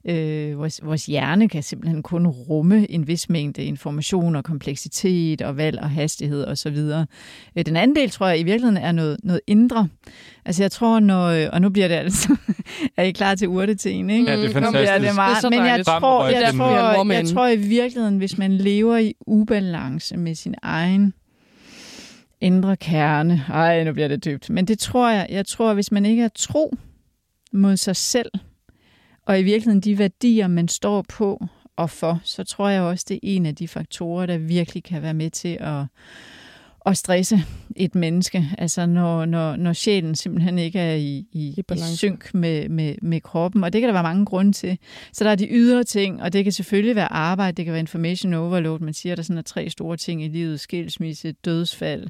Øh, vores, vores hjerne kan simpelthen kun rumme en vis mængde information og kompleksitet og valg og hastighed osv. Øh, den anden del, tror jeg, i virkeligheden er noget, noget indre. Altså jeg tror, når, og nu bliver det altså, er I klar til urteteen, ikke? Ja, det er fantastisk. det meget, Det er så men jeg tror, jeg, en tror, jeg tror i virkeligheden, hvis man lever i ubalance med sin egen indre kerne, ej, nu bliver det dybt, men det tror jeg, jeg tror, hvis man ikke er tro mod sig selv, og i virkeligheden de værdier, man står på og for, så tror jeg også, det er en af de faktorer, der virkelig kan være med til at, at stresse et menneske. Altså når, når, når sjælen simpelthen ikke er i, i, I i synk med, med, med kroppen. Og det kan der være mange grunde til. Så der er de ydre ting, og det kan selvfølgelig være arbejde, det kan være information overload. Man siger, der sådan er tre store ting i livet. Skilsmisse, dødsfald,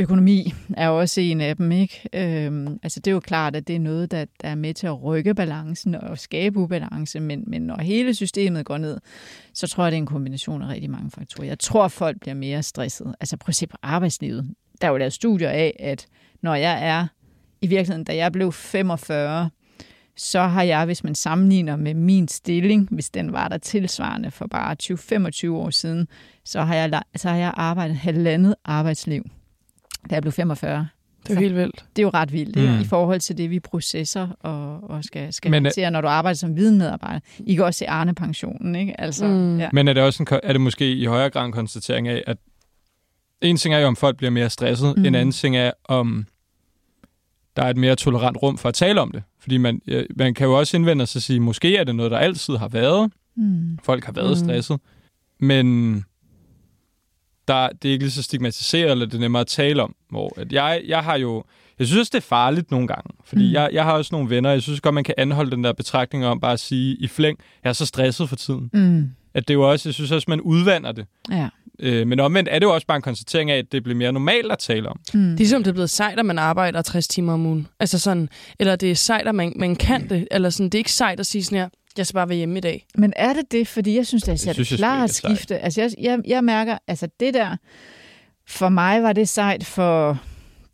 økonomi er også en af dem. Ikke? Øhm, altså det er jo klart, at det er noget, der, der er med til at rykke balancen og skabe ubalance. Men, men når hele systemet går ned, så tror jeg, det er en kombination af rigtig mange faktorer. Jeg tror, folk bliver mere stresset. Altså prøv at se på arbejdslivet. Der er jo lavet studier af, at når jeg er, i virkeligheden, da jeg blev 45, så har jeg, hvis man sammenligner med min stilling, hvis den var der tilsvarende for bare 20-25 år siden, så har, jeg, så har jeg arbejdet halvandet arbejdsliv, da jeg blev 45. Det er jo helt vildt. Det er jo ret vildt, Mm. mm. i forhold til det, vi processer og, og skal, skal Men, øh, håndtere, når du arbejder som videnmedarbejder. I kan også se Arne-pensionen, ikke? Altså, Mm. ja. Men er det også en, er det måske i højere grad en konstatering af, at en ting er jo, om folk bliver mere stresset, mm. En anden ting er, om der er et mere tolerant rum for at tale om det. Fordi man, øh, man kan jo også indvende sig og sige, måske er det noget, der altid har været. Mm. Folk har været mm. stresset. Men der, det er ikke lige så stigmatiseret, eller det er nemmere at tale om. Hvor at jeg, jeg har jo... Jeg synes også, det er farligt nogle gange. Fordi Mm. mm. jeg, jeg har også nogle venner, jeg synes godt, man kan anholde den der betragtning om bare at sige i flæng, jeg er så stresset for tiden. Mm. At det er jo også, jeg synes også, man udvander det. Ja. Øh, men omvendt er det jo også bare en konstatering af, at det bliver mere normalt at tale om. Mm. Det er som det er blevet sejt, at man arbejder 60 timer om ugen. Altså sådan, eller det er sejt, at man, man kan det. Eller sådan, det er ikke sejt at sige sådan her, jeg skal bare være hjemme i dag. Men er det det? Fordi jeg synes, det er et synes klart sejt. skifte. Altså, jeg, jeg, jeg mærker, altså det der, for mig var det sejt for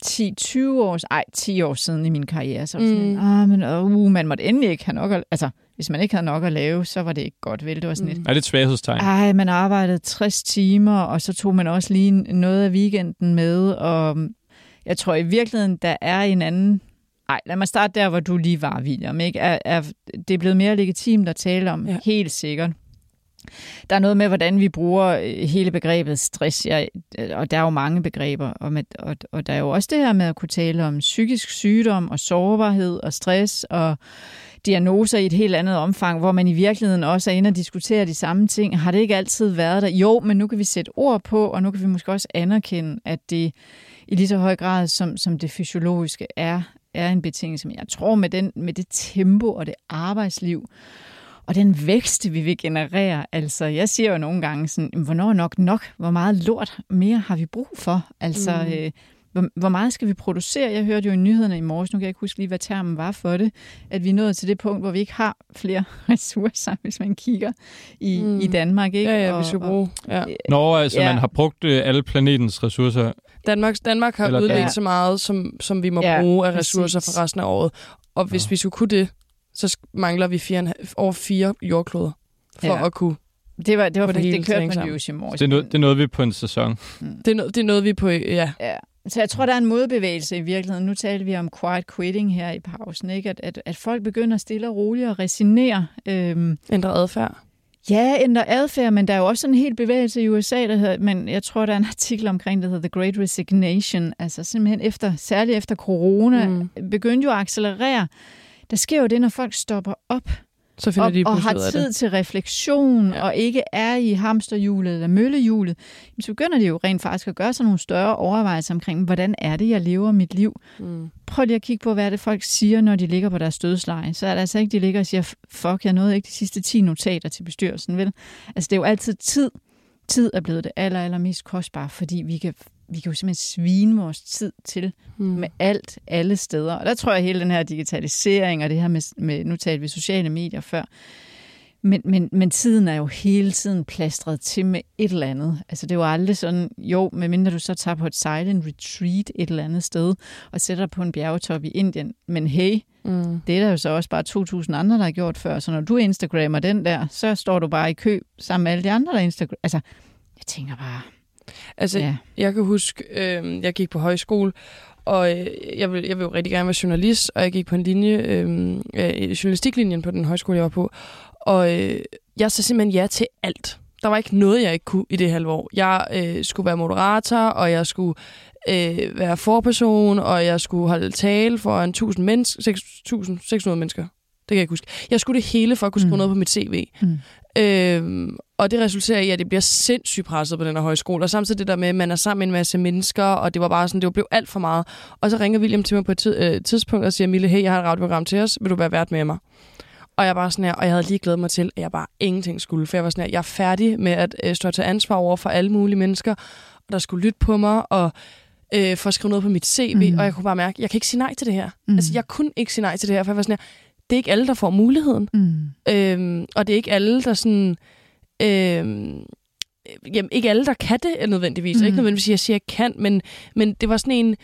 10-20 år, ej, 10 år siden i min karriere. Så var det sådan, Mm. ah, men uh, man måtte endelig ikke have nok at, altså, hvis man ikke havde nok at lave, så var det ikke godt, vel? Det var sådan Mm. lidt, Er det et svaghedstegn? ej, man arbejdede 60 timer, og så tog man også lige noget af weekenden med, og jeg tror i virkeligheden, der er en anden... Ej, lad mig starte der, hvor du lige var, William. Ikke? Er, er, det er blevet mere legitimt at tale om, Ja. ja. helt sikkert. Der er noget med, hvordan vi bruger øh, hele begrebet stress, jeg, og der er jo mange begreber, og, med, og, og der er jo også det her med at kunne tale om psykisk sygdom og sårbarhed og stress og diagnoser i et helt andet omfang, hvor man i virkeligheden også er inde og diskutere de samme ting. Har det ikke altid været der? Jo, men nu kan vi sætte ord på, og nu kan vi måske også anerkende, at det i lige så høj grad som, som det fysiologiske er, er en betingelse. Men jeg tror med, den, med det tempo og det arbejdsliv, og den vækst, vi vil generere. Altså, jeg siger jo nogle gange sådan, "Jamen, hvornår nok nok? Hvor meget lort mere har vi brug for? Altså, Mm. øh, hvor, hvor meget skal vi producere? Jeg hørte jo i nyhederne i morges, nu kan jeg ikke huske lige, hvad termen var for det, at vi er nået til det punkt, hvor vi ikke har flere ressourcer, hvis man kigger i, Mm. i Danmark. Ikke? Ja, ja, vi Og- skal og- bruge. Ja. Når altså, Ja. man har brugt øh, alle planetens ressourcer. Danmark, Danmark har Eller- Ja. så meget, som, som vi må Ja, bruge af præcis. ressourcer for resten af året. Og hvis Ja. vi skulle kunne det, så mangler vi fire, over fire jordkloder for Ja. at kunne. Det var, det var Få det det kørte man jo i morges. Det er, noget, det er noget, vi er på en sæson. Det er, no, det er noget, vi på... Ja. Ja. Så jeg tror, der er en modbevægelse i virkeligheden. Nu talte vi om quiet quitting her i pausen, ikke? At, at, at folk begynder stille og roligt at resonere. Øhm, Ændre adfærd. Ja, ændre adfærd, men der er jo også en hel bevægelse i USA, der hedder, men jeg tror, der er en artikel omkring, der hedder The Great Resignation. Altså simpelthen efter, særligt efter corona, mm. begyndte jo at accelerere. Der sker jo det, når folk stopper op så finder og, de og har tid til refleksion, Ja. og ikke er i hamsterhjulet eller møllehjulet, så begynder de jo rent faktisk at gøre sig nogle større overvejelser omkring, hvordan er det, jeg lever mit liv? Mm. Prøv lige at kigge på, hvad det folk siger, når de ligger på deres dødsleje. Så er det altså ikke, de ligger og siger, fuck, jeg nåede ikke de sidste 10 notater til bestyrelsen, vel? Altså, det er jo altid tid. Tid er blevet det aller, aller mest kostbare, fordi vi kan, vi kan jo simpelthen svine vores tid til Mm. med alt, alle steder. Og der tror jeg, at hele den her digitalisering og det her med, med nu talte vi sociale medier før, men, men, men tiden er jo hele tiden plastret til med et eller andet. Altså det er jo aldrig sådan, jo, medmindre du så tager på et silent retreat et eller andet sted og sætter dig på en bjergetop i Indien. Men hey, Mm. det er der jo så også bare 2.000 andre, der har gjort før. Så når du instagrammer den der, så står du bare i kø sammen med alle de andre, der instagram. Altså, jeg tænker bare, Altså, ja. Jeg kan huske, øh, jeg gik på højskole, og øh, jeg, vil, jeg vil jo rigtig gerne være journalist, og jeg gik på en linje, øh, øh, journalistiklinjen på den højskole, jeg var på. Og øh, jeg sagde simpelthen ja til alt. Der var ikke noget, jeg ikke kunne i det halve år. Jeg øh, skulle være moderator, og jeg skulle øh, være forperson, og jeg skulle holde tale for en 1000 mennesker, 6.600 mennesker. Det kan jeg ikke huske. Jeg skulle det hele for at kunne skrive Mm. noget på mit CV. Mm. Øhm, og det resulterer i, at det bliver sindssygt presset på den her højskole. Og samtidig det der med, at man er sammen med en masse mennesker, og det var bare sådan, det blev alt for meget. Og så ringer William til mig på et øh, tidspunkt og siger, Mille, hey, jeg har et radioprogram til os. Vil du være vært med mig? Og jeg bare sådan her, og jeg havde lige glædet mig til, at jeg bare ingenting skulle. For jeg var sådan her, jeg er færdig med at øh, stå til ansvar over for alle mulige mennesker, og der skulle lytte på mig, og øh, for at skrive noget på mit CV, Mm. og jeg kunne bare mærke, jeg kan ikke sige nej til det her. Mm. Altså, jeg kunne ikke sige nej til det her, for jeg var sådan her, det er ikke alle, der får muligheden. Mm. Øhm, og det er ikke alle, der sådan... Øhm, jamen, ikke alle, der kan det nødvendigvis. Mm. Ikke nødvendigvis, at jeg siger, at jeg kan, men, men det var sådan en...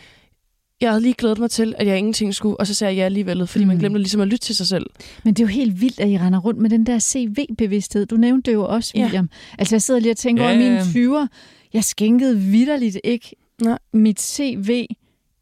Jeg havde lige glædet mig til, at jeg ingenting skulle, og så sagde jeg ja alligevel, fordi mm. man glemte ligesom at lytte til sig selv. Men det er jo helt vildt, at I render rundt med den der CV-bevidsthed. Du nævnte det jo også, Ja. William. Altså, jeg sidder lige og tænker Ja, over mine ja. 20'er. Jeg skænkede vidderligt ikke Nej. mit CV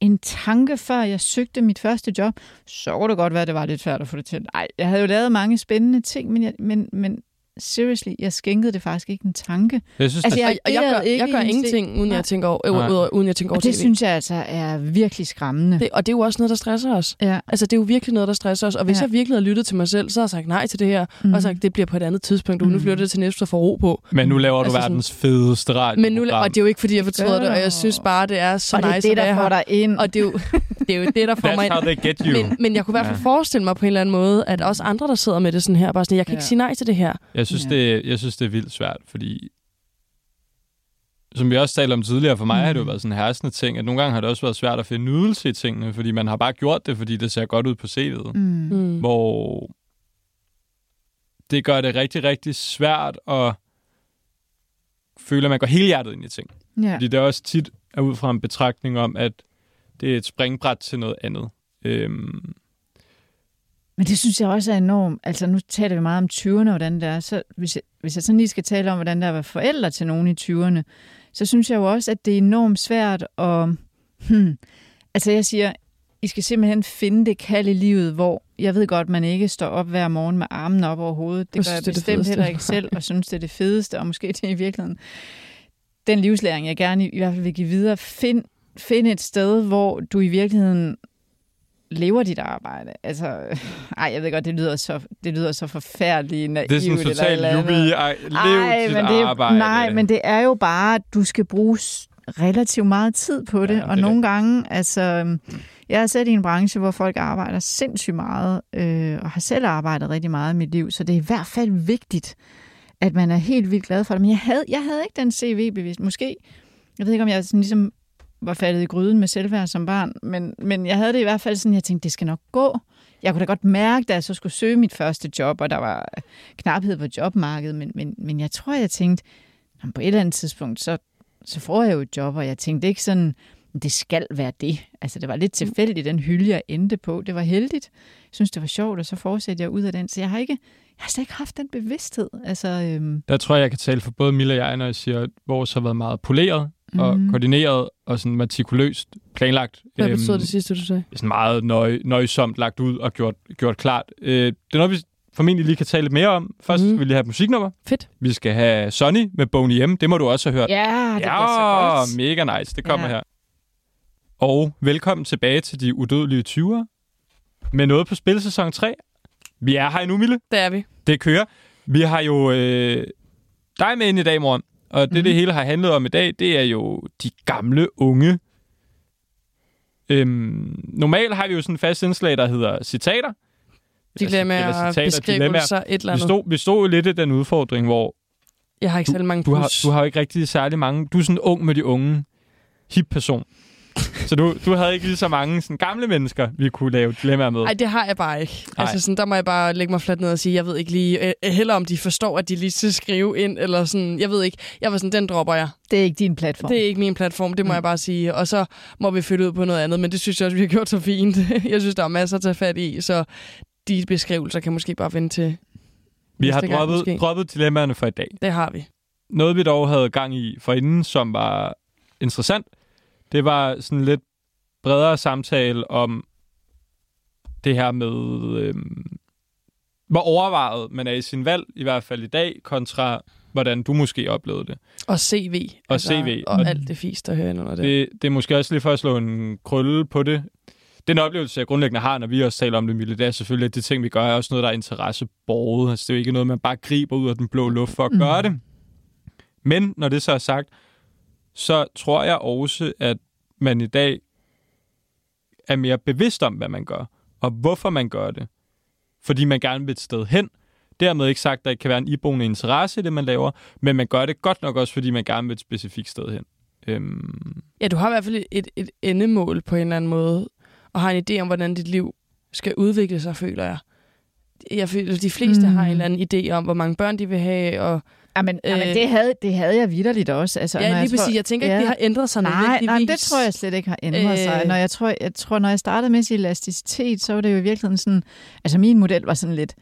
en tanke, før jeg søgte mit første job. Så kunne det godt være, at det var lidt svært at få det til. Nej, jeg havde jo lavet mange spændende ting, men, jeg, men, men seriously, jeg skænkede det faktisk ikke en tanke. Jeg synes, Altså, jeg- og, og jeg, gør, ikke jeg gør ingenting, uden jeg tænker over, øh, øh, uden jeg tænker over Og det TV. synes jeg altså er virkelig skræmmende. det, og det er jo også noget, der stresser os. ja. Altså, det er jo virkelig noget, der stresser os. Og hvis Ja. jeg virkelig havde lyttet til mig selv, så havde jeg sagt nej til det her. Mm. Og sagt, det bliver på et andet tidspunkt. Du, nu Mm. flytter det til næste for ro på. men nu laver du altså verdens fedeste radio. Men nu, og det er jo ikke, fordi jeg fortryder det, og jeg synes bare, det er så og det er nice det, der får dig ind. Og det er, jo, det er jo det, der får mig That's how they get you. Men, men jeg kunne i hvert fald Ja. forestille mig på en eller anden måde, at også andre, der sidder med det sådan her, bare sådan, jeg kan ikke Ja. sige nej til det her. Jeg synes, Ja. det, jeg synes, det er vildt svært, fordi som vi også talte om tidligere, for mig mm. har det jo Mm. været sådan en herskende ting, at nogle gange har det også været svært at finde nydelse i tingene, fordi man har bare gjort det, fordi det ser godt ud på CV'et. Mm. Mm. Hvor det gør det rigtig, rigtig svært at føle, at man går hele hjertet ind i ting. Ja. Fordi det er også tit er ud fra en betragtning om, at det er et springbræt til noget andet. Øhm, Men det synes jeg også er enormt. Altså nu taler vi meget om 20'erne, hvordan det er. Så hvis jeg, hvis jeg sådan lige skal tale om, hvordan der er at være forældre til nogen i 20'erne, så synes jeg jo også, at det er enormt svært at... Hmm, altså jeg siger, I skal simpelthen finde det kald i livet, hvor jeg ved godt, man ikke står op hver morgen med armen op over hovedet. Det Jeg gør jeg synes, det det bestemt fedeste. heller ikke selv, og synes, det er det fedeste, og måske det er i virkeligheden den livslæring, jeg gerne i, i hvert fald vil give videre. Find, find et sted, hvor du i virkeligheden lever dit arbejde. Altså, ej, jeg ved godt, det lyder så, det lyder så forfærdeligt naivt. det er sådan totalt jubi, ej, lev Ej, dit men det arbejde. Nej, men det er jo bare, at du skal bruge relativt meget tid på det. Ja, det og er nogle gange, altså, jeg har set i en branche, hvor folk arbejder sindssygt meget, øh, og har selv arbejdet rigtig meget i mit liv, så det er i hvert fald vigtigt, at man er helt vildt glad for det. Men jeg havde, jeg havde ikke den CV-bevidst. Måske, jeg ved ikke, om jeg sådan ligesom var faldet i gryden med selvværd som barn, men, men jeg havde det i hvert fald sådan, jeg tænkte, det skal nok gå. Jeg kunne da godt mærke, da jeg så skulle søge mit første job, og der var knaphed på jobmarkedet, men, men, men jeg tror, jeg tænkte, "Jamen, på et eller andet tidspunkt, så, så får jeg jo et job, og jeg tænkte ikke sådan, det skal være det. Altså, det var lidt tilfældigt, den hylde, jeg endte på. Det var heldigt. Jeg synes, det var sjovt, og så fortsatte jeg ud af den. Så jeg har ikke, jeg har slet ikke haft den bevidsthed. Altså, øhm, Der tror jeg, jeg kan tale for både Mille og jeg, når jeg siger, at vores har været meget poleret og Mhm. koordineret og sådan metikuløst planlagt. Hvad Øhm, betyder det sidste, du sagde? sådan meget nøj, nøjsomt lagt ud og gjort, gjort klart. Øh, det er noget, vi formentlig lige kan tale lidt mere om. Først Mhm. vil jeg have et musiknummer. Fedt. Vi skal have Sonny med Boney M. Det må du også have hørt. ja, det ja, så godt. mega nice. Det kommer Ja. her. Og velkommen tilbage til de udødelige 20'ere. Med noget på spil sæson 3. Vi er her endnu, Mille. Det er vi. Det kører. Vi har jo øh, dig med ind i dag, morgen. Og det, mm. det hele har handlet om i dag, det er jo de gamle unge. Øhm, normalt har vi jo sådan en fast indslag, der hedder citater. Dilemmaer, beskrivelser, et eller andet. Vi stod, vi stod jo lidt i den udfordring, hvor... Jeg har ikke særlig mange du har, du har jo ikke rigtig særlig mange... Du er sådan ung med de unge, hip person. Så du, du havde ikke lige så mange sådan, gamle mennesker, vi kunne lave dilemmaer med? Nej, det har jeg bare ikke. Ej. Altså, sådan, der må jeg bare lægge mig fladt ned og sige, jeg ved ikke lige, øh, heller om de forstår, at de lige skal skrive ind, eller sådan, jeg ved ikke. Jeg var sådan, den dropper jeg. Det er ikke din platform. Det er ikke min platform, det må mm. jeg bare sige. Og så må vi flytte ud på noget andet, men det synes jeg også, vi har gjort så fint. jeg synes, der er masser at tage fat i, så de beskrivelser kan måske bare vende til Vi har droppet, gang, droppet dilemmaerne for i dag. Det har vi. Noget, vi dog havde gang i for inden, som var interessant, det var sådan lidt bredere samtale om det her med, øhm, hvor overvejet man er i sin valg, i hvert fald i dag, kontra hvordan du måske oplevede det. Og CV. Og altså, CV. Og, og alt det fisk, der hører ind under det. det. Det er måske også lige for at slå en krølle på det. Den oplevelse, jeg grundlæggende har, når vi også taler om det, Mille, det er selvfølgelig, at de ting, vi gør, er også noget, der er interesseborget. Altså, det er jo ikke noget, man bare griber ud af den blå luft for at mm. gøre det. Men når det så er sagt, så tror jeg også, at man i dag er mere bevidst om, hvad man gør, og hvorfor man gør det. Fordi man gerne vil et sted hen. Dermed ikke sagt, at der ikke kan være en iboende interesse i det, man laver, men man gør det godt nok også, fordi man gerne vil et specifikt sted hen. Øhm... Ja, du har i hvert fald et, et endemål på en eller anden måde, og har en idé om, hvordan dit liv skal udvikle sig, føler jeg. Jeg føler, at de fleste mm. har en eller anden idé om, hvor mange børn de vil have, og Jamen, øh, jamen det, havde, det havde jeg vidderligt også. Altså, ja, lige jeg præcis. Tror, jeg tænker ja. ikke, det har ændret sig nej, nej, det tror jeg slet ikke har ændret øh. sig. Når jeg, tror, jeg tror, når jeg startede med sin elasticitet, så var det jo i virkeligheden sådan... Altså, min model var sådan lidt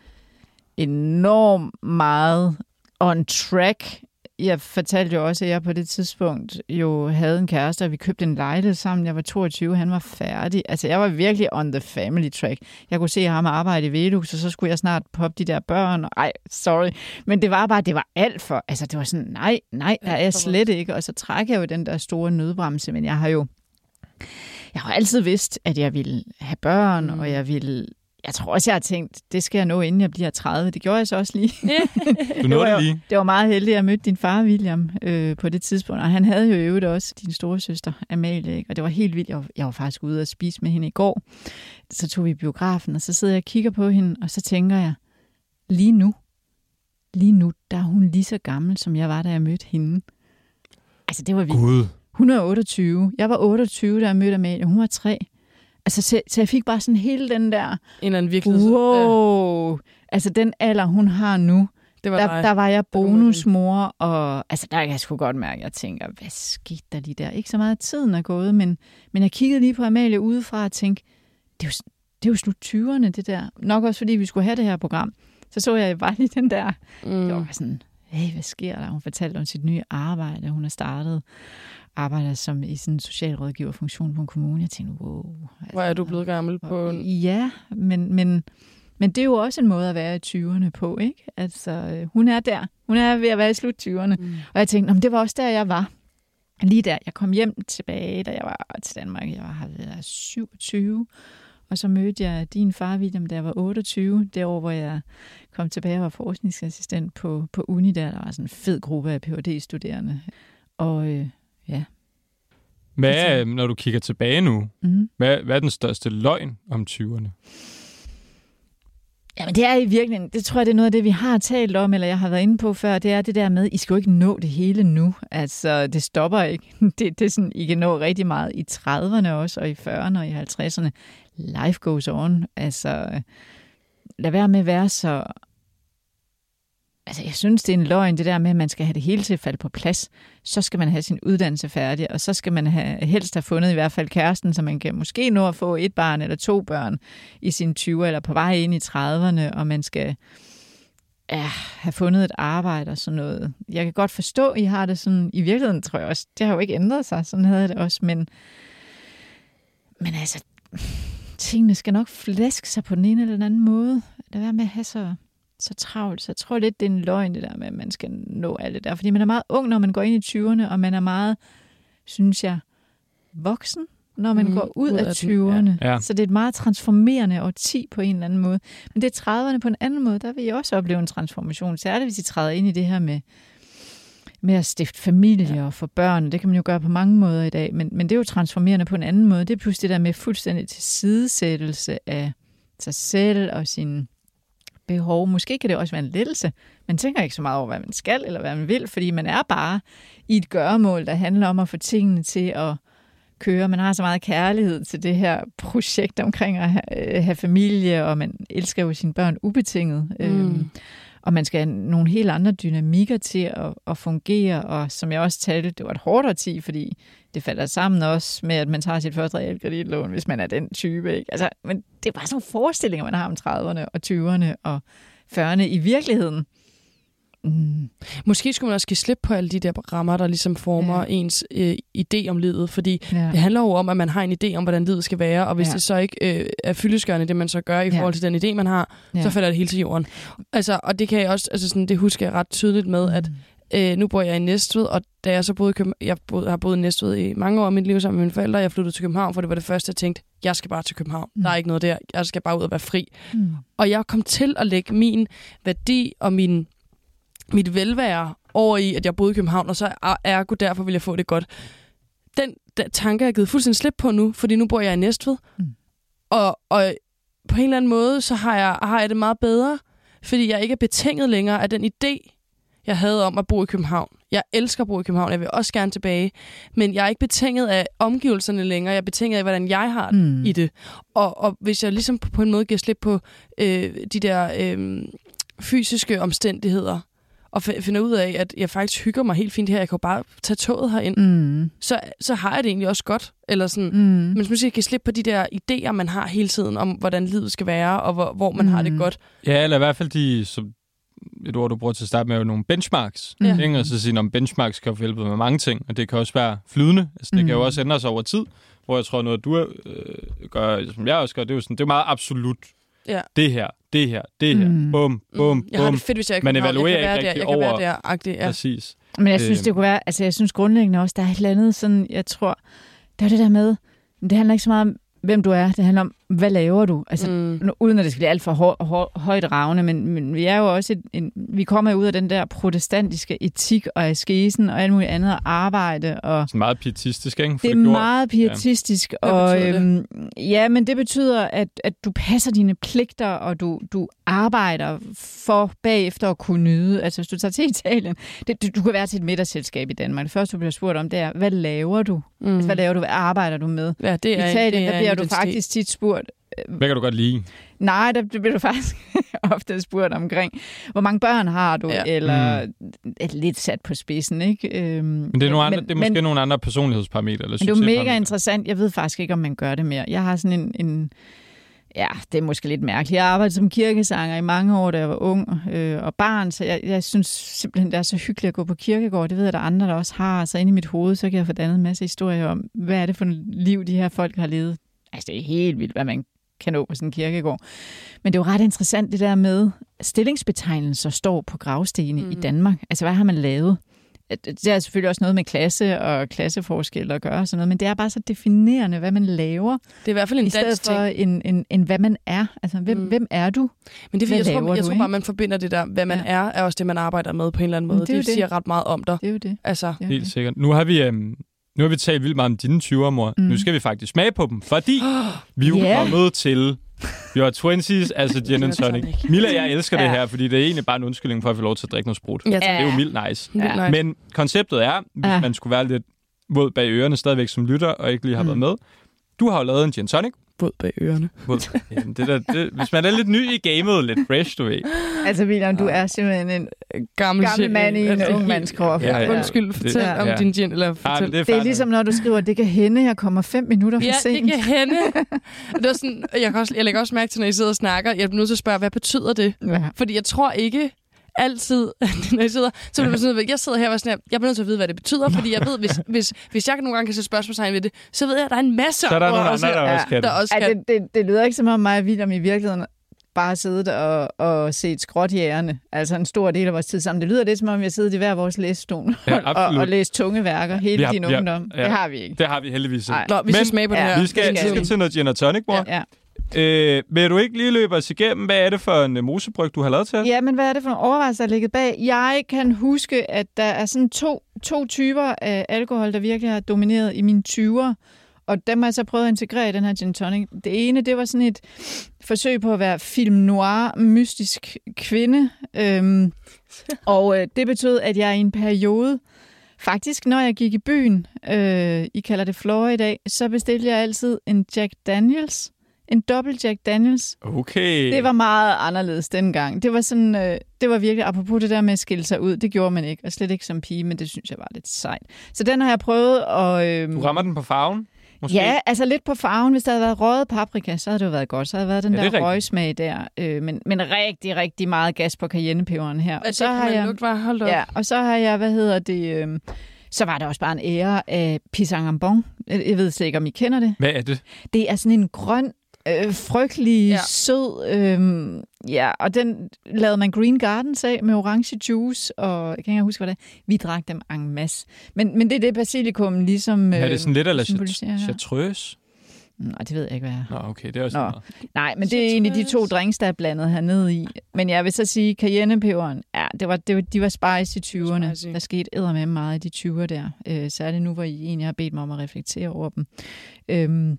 enormt meget on track jeg fortalte jo også, at jeg på det tidspunkt jo havde en kæreste, og vi købte en lejlighed sammen. Jeg var 22, han var færdig. Altså, jeg var virkelig on the family track. Jeg kunne se ham arbejde i Velux, og så skulle jeg snart poppe de der børn. Og, ej, sorry. Men det var bare, det var alt for. Altså, det var sådan, nej, nej, der er jeg slet ikke. Og så trækker jeg jo den der store nødbremse, men jeg har jo jeg har altid vidst, at jeg ville have børn, mm. og jeg ville jeg tror også, jeg har tænkt, det skal jeg nå, inden jeg bliver 30. Det gjorde jeg så også lige. du nåede det lige. Det var meget heldigt, at jeg mødte din far, William, øh, på det tidspunkt. Og han havde jo i øvrigt også din store søster, Amalie. Ikke? Og det var helt vildt. Jeg var, jeg var faktisk ude og spise med hende i går. Så tog vi biografen, og så sidder jeg og kigger på hende, og så tænker jeg, lige nu, lige nu, der er hun lige så gammel, som jeg var, da jeg mødte hende. Altså, det var vildt. Gud. Hun er 28. Jeg var 28, da jeg mødte Amalie. Hun var 3. Altså, så, så jeg fik bare sådan hele den der... En eller anden virkelighed. Wow! Ja. Altså, den alder, hun har nu, det var der, der var jeg bonusmor, og altså, der jeg sgu godt mærke, at jeg tænker, hvad skete der lige der? Ikke så meget tiden er gået, men, men jeg kiggede lige på Amalie udefra og tænkte, det er jo, det er jo slut 20'erne, det der. Nok også, fordi vi skulle have det her program. Så så jeg bare lige den der. Mm. Det var sådan, hey, hvad sker der? Hun fortalte om sit nye arbejde, hun har startet arbejder som i sådan en socialrådgiverfunktion på en kommune. Jeg tænkte, wow. Altså, Hvor er du blevet gammel på en... Ja, men, men, men det er jo også en måde at være i 20'erne på, ikke? Altså, øh, hun er der. Hun er ved at være i slut 20'erne. Mm. Og jeg tænkte, det var også der, jeg var. Lige der. Jeg kom hjem tilbage, da jeg var til Danmark. Jeg var været 27. Og så mødte jeg din far, William, da jeg var 28. Det år, hvor jeg kom tilbage og var forskningsassistent på, på Uni, der, der var sådan en fed gruppe af Ph.D.-studerende. Og øh, Ja. Hvad er, når du kigger tilbage nu, mm. hvad, hvad er den største løgn om 20'erne? Jamen det er i virkeligheden, det tror jeg, det er noget af det, vi har talt om, eller jeg har været inde på før, det er det der med, I skal jo ikke nå det hele nu. Altså, det stopper ikke. Det, det er sådan, I kan nå rigtig meget i 30'erne også, og i 40'erne og i 50'erne. Life goes on. Altså, lad være med at være så Altså, jeg synes, det er en løgn, det der med, at man skal have det hele til at falde på plads. Så skal man have sin uddannelse færdig, og så skal man have, helst have fundet i hvert fald kæresten, så man kan måske nå at få et barn eller to børn i sine 20'er, eller på vej ind i 30'erne, og man skal ja, have fundet et arbejde og sådan noget. Jeg kan godt forstå, at I har det sådan, i virkeligheden tror jeg også, det har jo ikke ændret sig, sådan havde det også, men, men altså, tingene skal nok flæske sig på den ene eller den anden måde. Lad være med at have så så travlt. Så jeg tror lidt, det er en løgn, det der med, at man skal nå alt det der. Fordi man er meget ung, når man går ind i 20'erne, og man er meget, synes jeg, voksen, når man mm, går ud, ud af, af 20'erne. Ja. Ja. Så det er et meget transformerende årti på en eller anden måde. Men det er 30'erne på en anden måde, der vil jeg også opleve en transformation. Særligt hvis I træder ind i det her med, med at stifte familie ja. og få børn. Det kan man jo gøre på mange måder i dag, men, men det er jo transformerende på en anden måde. Det er pludselig det der med fuldstændig tilsidesættelse af sig selv og sin behov. Måske kan det også være en lettelse. Man tænker ikke så meget over, hvad man skal eller hvad man vil, fordi man er bare i et gøremål, der handler om at få tingene til at køre. Man har så meget kærlighed til det her projekt omkring at have, øh, have familie, og man elsker jo sine børn ubetinget. Mm. Øhm, og man skal have nogle helt andre dynamikker til at, at fungere, og som jeg også talte, det var et hårdt årti, fordi det falder sammen også med, at man tager sit første realkreditlån, hvis man er den type. Ikke? Altså, men det er bare sådan nogle forestillinger, man har om 30'erne og 20'erne og 40'erne i virkeligheden. Mm. Måske skulle man også give slip på alle de der rammer, der ligesom former ja. ens øh, idé om livet, fordi ja. det handler jo om, at man har en idé om, hvordan livet skal være, og hvis ja. det så ikke øh, er fyldesgørende, det man så gør i forhold til den idé, man har, ja. så falder det hele til jorden. Altså, og det kan jeg også, altså sådan, det husker jeg ret tydeligt med, mm. Øh, nu bor jeg i Næstved, og da jeg så boede i København, jeg boede, har boet i Næstved i mange år af mit liv sammen med mine forældre, jeg flyttede til København, for det var det første, jeg tænkte, jeg skal bare til København. Mm. Der er ikke noget der. Jeg skal bare ud og være fri. Mm. Og jeg kom til at lægge min værdi og min mit velvære over i, at jeg boede i København, og så ergo derfor vil jeg få det godt. Den der tanke er jeg givet fuldstændig slip på nu, fordi nu bor jeg i Næstved. Mm. Og, og på en eller anden måde, så har jeg, har jeg det meget bedre, fordi jeg ikke er betinget længere af den idé, jeg havde om at bo i København. Jeg elsker at bo i København, jeg vil også gerne tilbage, men jeg er ikke betinget af omgivelserne længere, jeg er betinget af, hvordan jeg har mm. i det. Og, og hvis jeg ligesom på en måde giver slip på øh, de der øh, fysiske omstændigheder, og finder ud af, at jeg faktisk hygger mig helt fint her. Jeg kan jo bare tage toget herind. Mm. Så, så har jeg det egentlig også godt. Eller sådan, mm. Men hvis man kan slippe på de der idéer, man har hele tiden om, hvordan livet skal være, og hvor, hvor man mm. har det mm. godt. Ja, eller i hvert fald de, som et ord, du bruger til at starte med, er jo nogle benchmarks. Ja. Ikke? Og så sige, at benchmarks kan jo hjælpe med mange ting, og det kan også være flydende. Altså, det mm. kan jo også ændre sig over tid, hvor jeg tror, noget du øh, gør, som jeg også gør, det er jo sådan, det er meget absolut. Ja. Det her, det her, det her, mm. bum, bum, mm. Jeg har det fedt, hvis jeg ikke Man evaluerer ikke rigtig der, jeg over... Kan være der, agtig, ja. Præcis. Men jeg synes, øhm. det kunne være, altså jeg synes grundlæggende også, der er et eller andet sådan, jeg tror, der er det der med, det handler ikke så meget om, hvem du er. Det handler om, hvad laver du? Altså, mm. uden at det skal blive alt for hår, hår, højt ravne, men, men vi er jo også et, en, vi kommer ud af den der protestantiske etik og askesen og alt muligt andet arbejde. Og det er meget pietistisk, ikke? For det er det meget pietistisk. Ja. Og, øhm, ja, men det betyder, at, at du passer dine pligter, og du, du arbejder for bagefter at kunne nyde. Altså, hvis du tager til Italien, det, du, du kan være til et middagsselskab i Danmark. Det første, du bliver spurgt om, det er, hvad laver du? Mm. Altså, hvad laver du? Hvad arbejder du med? Ja, det er, I Italien, det er der bliver du faktisk tit spurgt, hvad kan du godt lide? Nej, der bliver du faktisk ofte spurgt omkring, hvor mange børn har du, ja. eller mm. lidt sat på spidsen, ikke? Øhm, men det er, nogle andre, men, det er måske men, nogle andre personlighedsparametre. Eller det er mega interessant. Jeg ved faktisk ikke, om man gør det mere. Jeg har sådan en, en Ja, det er måske lidt mærkeligt. Jeg arbejdede som kirkesanger i mange år, da jeg var ung øh, og barn, så jeg, jeg synes simpelthen, det er så hyggeligt at gå på kirkegård. Det ved jeg, der er andre, der også har. Så inde i mit hoved, så kan jeg få dannet en masse historier om, hvad er det for et liv, de her folk har levet. Altså, det er helt vildt, hvad man kan nå på sådan en kirkegård. Men det er jo ret interessant det der med stillingsbetegnelser står på gravstene mm. i Danmark. Altså, hvad har man lavet? Det er selvfølgelig også noget med klasse og klasseforskel at gøre, sådan noget, men det er bare så definerende, hvad man laver. Det er i hvert fald en I stedet for en, en, en, hvad man er. Altså, hvem, mm. hvem er du? Men det er, jeg, tror, jeg tror bare, man forbinder det der, hvad man ja. er, er også det, man arbejder med på en eller anden måde. Det, det siger ret meget om dig. Det er jo det. Altså. Helt sikkert. Nu har vi, øhm, nu har vi talt vildt meget om dine 20'er, mor. Mm. Nu skal vi faktisk smage på dem, fordi vi er yeah. kommet til Your Twenties, altså gin and tonic. Milla, jeg elsker ja. det her, fordi det er egentlig bare en undskyldning for at få lov til at drikke noget sprut. Ja. Det er jo mildt nice. Ja. Men konceptet er, hvis ja. man skulle være lidt våd bag ørerne stadigvæk som lytter, og ikke lige har mm. været med. Du har jo lavet en gin tonic, våd bag ørerne. Våd. Jamen, det der, det, hvis man er lidt ny i gamet, lidt fresh, du ved. Altså, William, du er simpelthen en gammel, gammel mand i en ung mands krop. Ja, ja. Undskyld, fortæl ja. om ja. din gin. Eller fortæl. Ja, det, er det er ligesom, når du skriver, det kan hende, jeg kommer fem minutter for ja, sent. Ja, det kan hende. det er sådan, jeg, kan også, jeg lægger også mærke til, når I sidder og snakker, jeg er nødt til at spørge, hvad betyder det? Ja. Fordi jeg tror ikke, altid, når jeg sidder, så bliver sådan, jeg sidder her og sådan, jeg bliver nødt til at vide, hvad det betyder, fordi jeg ved, hvis, hvis, hvis jeg nogle gange kan sætte spørgsmålstegn ved det, så ved jeg, at der er en masse så er der, nogle andre, der, også kan der også kan. Ja, det, det, det lyder ikke som om mig og William i virkeligheden bare siddet og, og set skråtjægerne. Altså en stor del af vores tid sammen. Det lyder lidt som om, vi har siddet i hver vores læsestol Ja, og, og læst tunge værker hele har- din ungdom. ja. Det har vi ikke. Det har vi heldigvis ikke. Nå, vi skal Men- smage på Ja, det her. Vi skal, vi skal skal vi. til noget gin og tonic, mor. Ja. Øh, vil du ikke lige løbe os igennem, hvad er det for en øh, mosebryg, du har lavet til os? Ja, men hvad er det for nogle overvejelser, der ligger bag? Jeg kan huske, at der er sådan to, to typer af alkohol, der virkelig har domineret i mine 20'er. Og dem har jeg så prøvet at integrere i den her gin tonic. Det ene, det var sådan et forsøg på at være film noir, mystisk kvinde. Øhm, og øh, det betød, at jeg i en periode, faktisk når jeg gik i byen, øh, I kalder det Flora i dag, så bestilte jeg altid en Jack Daniels. En dobbelt Jack Daniels. Okay. Det var meget anderledes dengang. Det var sådan, øh, det var virkelig, apropos det der med at skille sig ud, det gjorde man ikke, og slet ikke som pige, men det synes jeg var lidt sejt. Så den har jeg prøvet, og... Øh, Du rammer den på farven, måske? Ja, altså lidt på farven. Hvis der havde været røget paprika, så havde det jo været godt. Så havde været den Ja, det er der rigtigt. røgsmag der. Øh, men, men rigtig, rigtig meget gas på cayennepeberen her. At så det kan har man jeg, lugte bare. Hold op. ja, og så har jeg, hvad hedder det... Øh, så var der også bare en ære af pisangambon. Jeg jeg ved slet ikke, om I kender det. Hvad er det? Det er sådan en grøn, øh, frygtelig, Ja. ja. sød... Øh, ja, og den lavede man Green Gardens af med orange juice, og jeg kan ikke huske, hvad det er. Vi drak dem en masse. Men, men det er det basilikum, ligesom... er det sådan lidt eller chartreuse? Nej, det ved jeg ikke, hvad er. Nå, okay, det er også Nå. noget. Nej, men det er en af de to drinks, der er blandet hernede i. Men jeg vil så sige, cayennepeberen, ja, det var, det var, de var spicy i 20'erne. Spicy. Der skete med meget i de 20'er der. Øh, særligt nu, hvor I egentlig har bedt mig om at reflektere over dem. Øhm,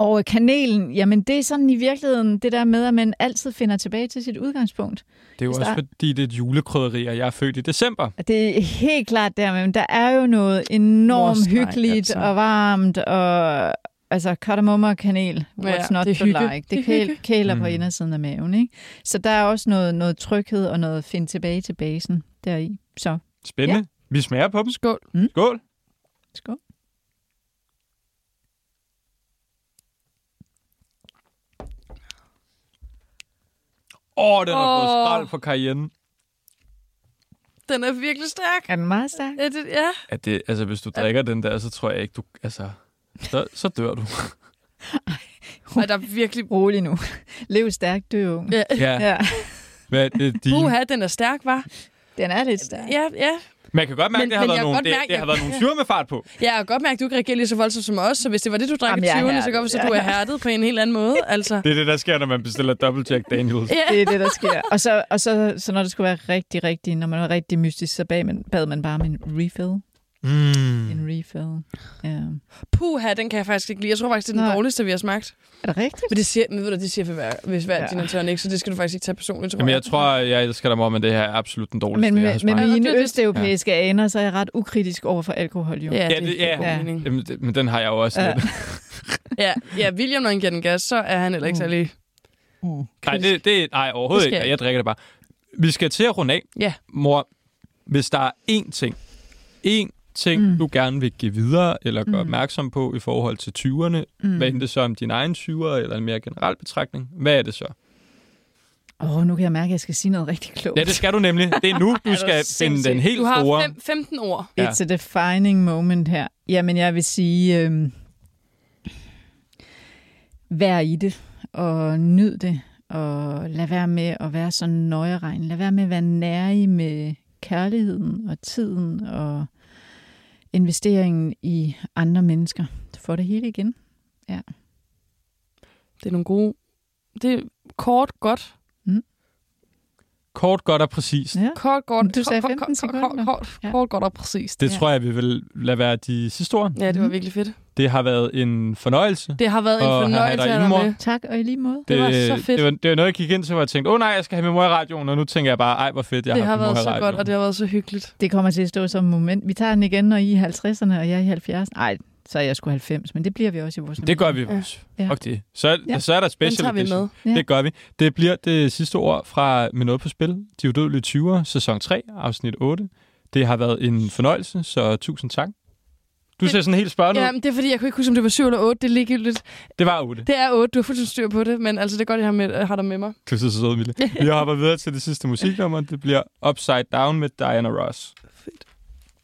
og kanelen, jamen det er sådan i virkeligheden det der med, at man altid finder tilbage til sit udgangspunkt. Det er jo også fordi, det er et julekrydderi, og jeg er født i december. Det er helt klart der, men der er jo noget enormt Morstreg, hyggeligt altså. og varmt, og altså kardemomme og kanel, what's Ja, not det to hygge. like. Det Det kæl, kæler Mm. på indersiden af maven, ikke? Så der er også noget, noget tryghed og noget finde tilbage til basen deri. Så Spændende. Ja. Vi smager på dem. Skål. Skål. skål. Åh, oh, den har fået skrald på cayenne. Den er virkelig stærk. Er den meget stærk? Ja, det, ja. At det, altså, hvis du drikker den der, så tror jeg ikke, du... Altså, så, så dør du. Ej, der er virkelig... Rolig nu. Lev stærkt, dø ung. Ja. Ja. Ja, Hvad er det, din? Uha, den er stærk, var. den er lidt stærk. Ja, ja. Man kan godt mærke, Men- det har været nogle, godt det, mærke, det har jeg- været nogle syre med fart på. Jeg kan godt mærke, at du ikke reagerer lige så voldsomt som os, så hvis det var det, du drak Jamen, i jeg er 20'erne, så hvis Jeg du er hærdet på en helt anden måde. Altså. Det er det, der sker, når man bestiller Double Jack Daniels. Ja. Det er det, der sker. Og så, og så, så når det skulle være rigtig, rigtig, når man var rigtig mystisk, så bad man, bad man bare om en refill. Mm. En refill. Ja. Puha, den kan jeg faktisk ikke lide. Jeg tror faktisk, det er den Nej. dårligste, vi har smagt. Er det rigtigt? Men det siger, men ved du, det siger for hver, hvis hver Ja. ja. and tonic, så det skal du faktisk ikke tage personligt, tror Jamen, jeg jeg. tror, jeg elsker dig, mor, men det her er absolut den dårligste, Men jeg har smagt. Ja, mine det er det. østeuropæiske ja. aner, så er jeg ret ukritisk over for alkohol, jo. Ja, Ja, det, det- det ja. ja. Ja. mening. Jamen, det, men den har jeg jo også Ja. lidt. Ja, ja, William, når han giver den gas, så er han heller ikke Mm. særlig... Mm. Nej, det, det, nej overhovedet Det ikke. jeg Jeg drikker det bare. Vi skal til at runde af. Ja. Mor, hvis der er én ting, én ting, Mm. du gerne vil give videre, eller gøre Mm. opmærksom på i forhold til 20'erne, mm. hvad end det så om din egen 20'er, eller en mere generel betragtning, hvad er det så? Åh, oh, nu kan jeg mærke, at jeg skal sige noget rigtig klogt. Ja, det skal du nemlig. Det er nu, du du skal finde den helt Du har store. fem, 15 ord. Ja. It's a defining moment her. Jamen, jeg vil sige, øhm, vær i det, og nyd det, og lad være med at være så nøjeregn. Lad være med at være nærig med kærligheden og tiden og investeringen i andre mennesker. Du får det hele igen. Det er nogle gode... Det er kort, godt. Kort, godt og præcist. Ja. Kort, godt. Du sagde kort, 15 kort, sekunder. Kort, kort, Ja. kort, godt og præcist. Det Ja. tror jeg, vi vil lade være de sidste ord. Ja, det var Mhm. virkelig fedt. Det har været en fornøjelse. Det har været en fornøjelse at være med. Tak, og i lige måde. Det var så fedt. Det var, det var noget, jeg gik ind til, hvor jeg tænkte, åh oh, nej, jeg skal have min mor i radioen, og nu tænker jeg bare, ej, hvor fedt, jeg Det har har været så radioen. godt, og det har været så hyggeligt. Det kommer til at stå som et moment. Vi tager den igen, når I er i 50'erne, og jeg er i 70'erne. Nej, så er jeg sgu 90, men det bliver vi også i vores Det gør vi også. Ja. Okay. Så, Ja. så er der Den special tager vi med. Ja. Det gør vi. Det bliver det sidste ord fra Med noget på spil. De udødelige 20'er, sæson 3, afsnit 8. Det har været en fornøjelse, så tusind tak. Du Det- ser sådan helt spørgende Ja, ud. men det er fordi, jeg kunne ikke huske, om det var 7 eller 8. Det er ligegyldigt. Det var 8. Det er 8. Du har fuldstændig styr på det, men altså, det er godt, jeg har, med, har dig med mig. Du er så sød, Mille. Vi hopper videre til det sidste musiknummer. Det bliver Upside Down med Diana Ross.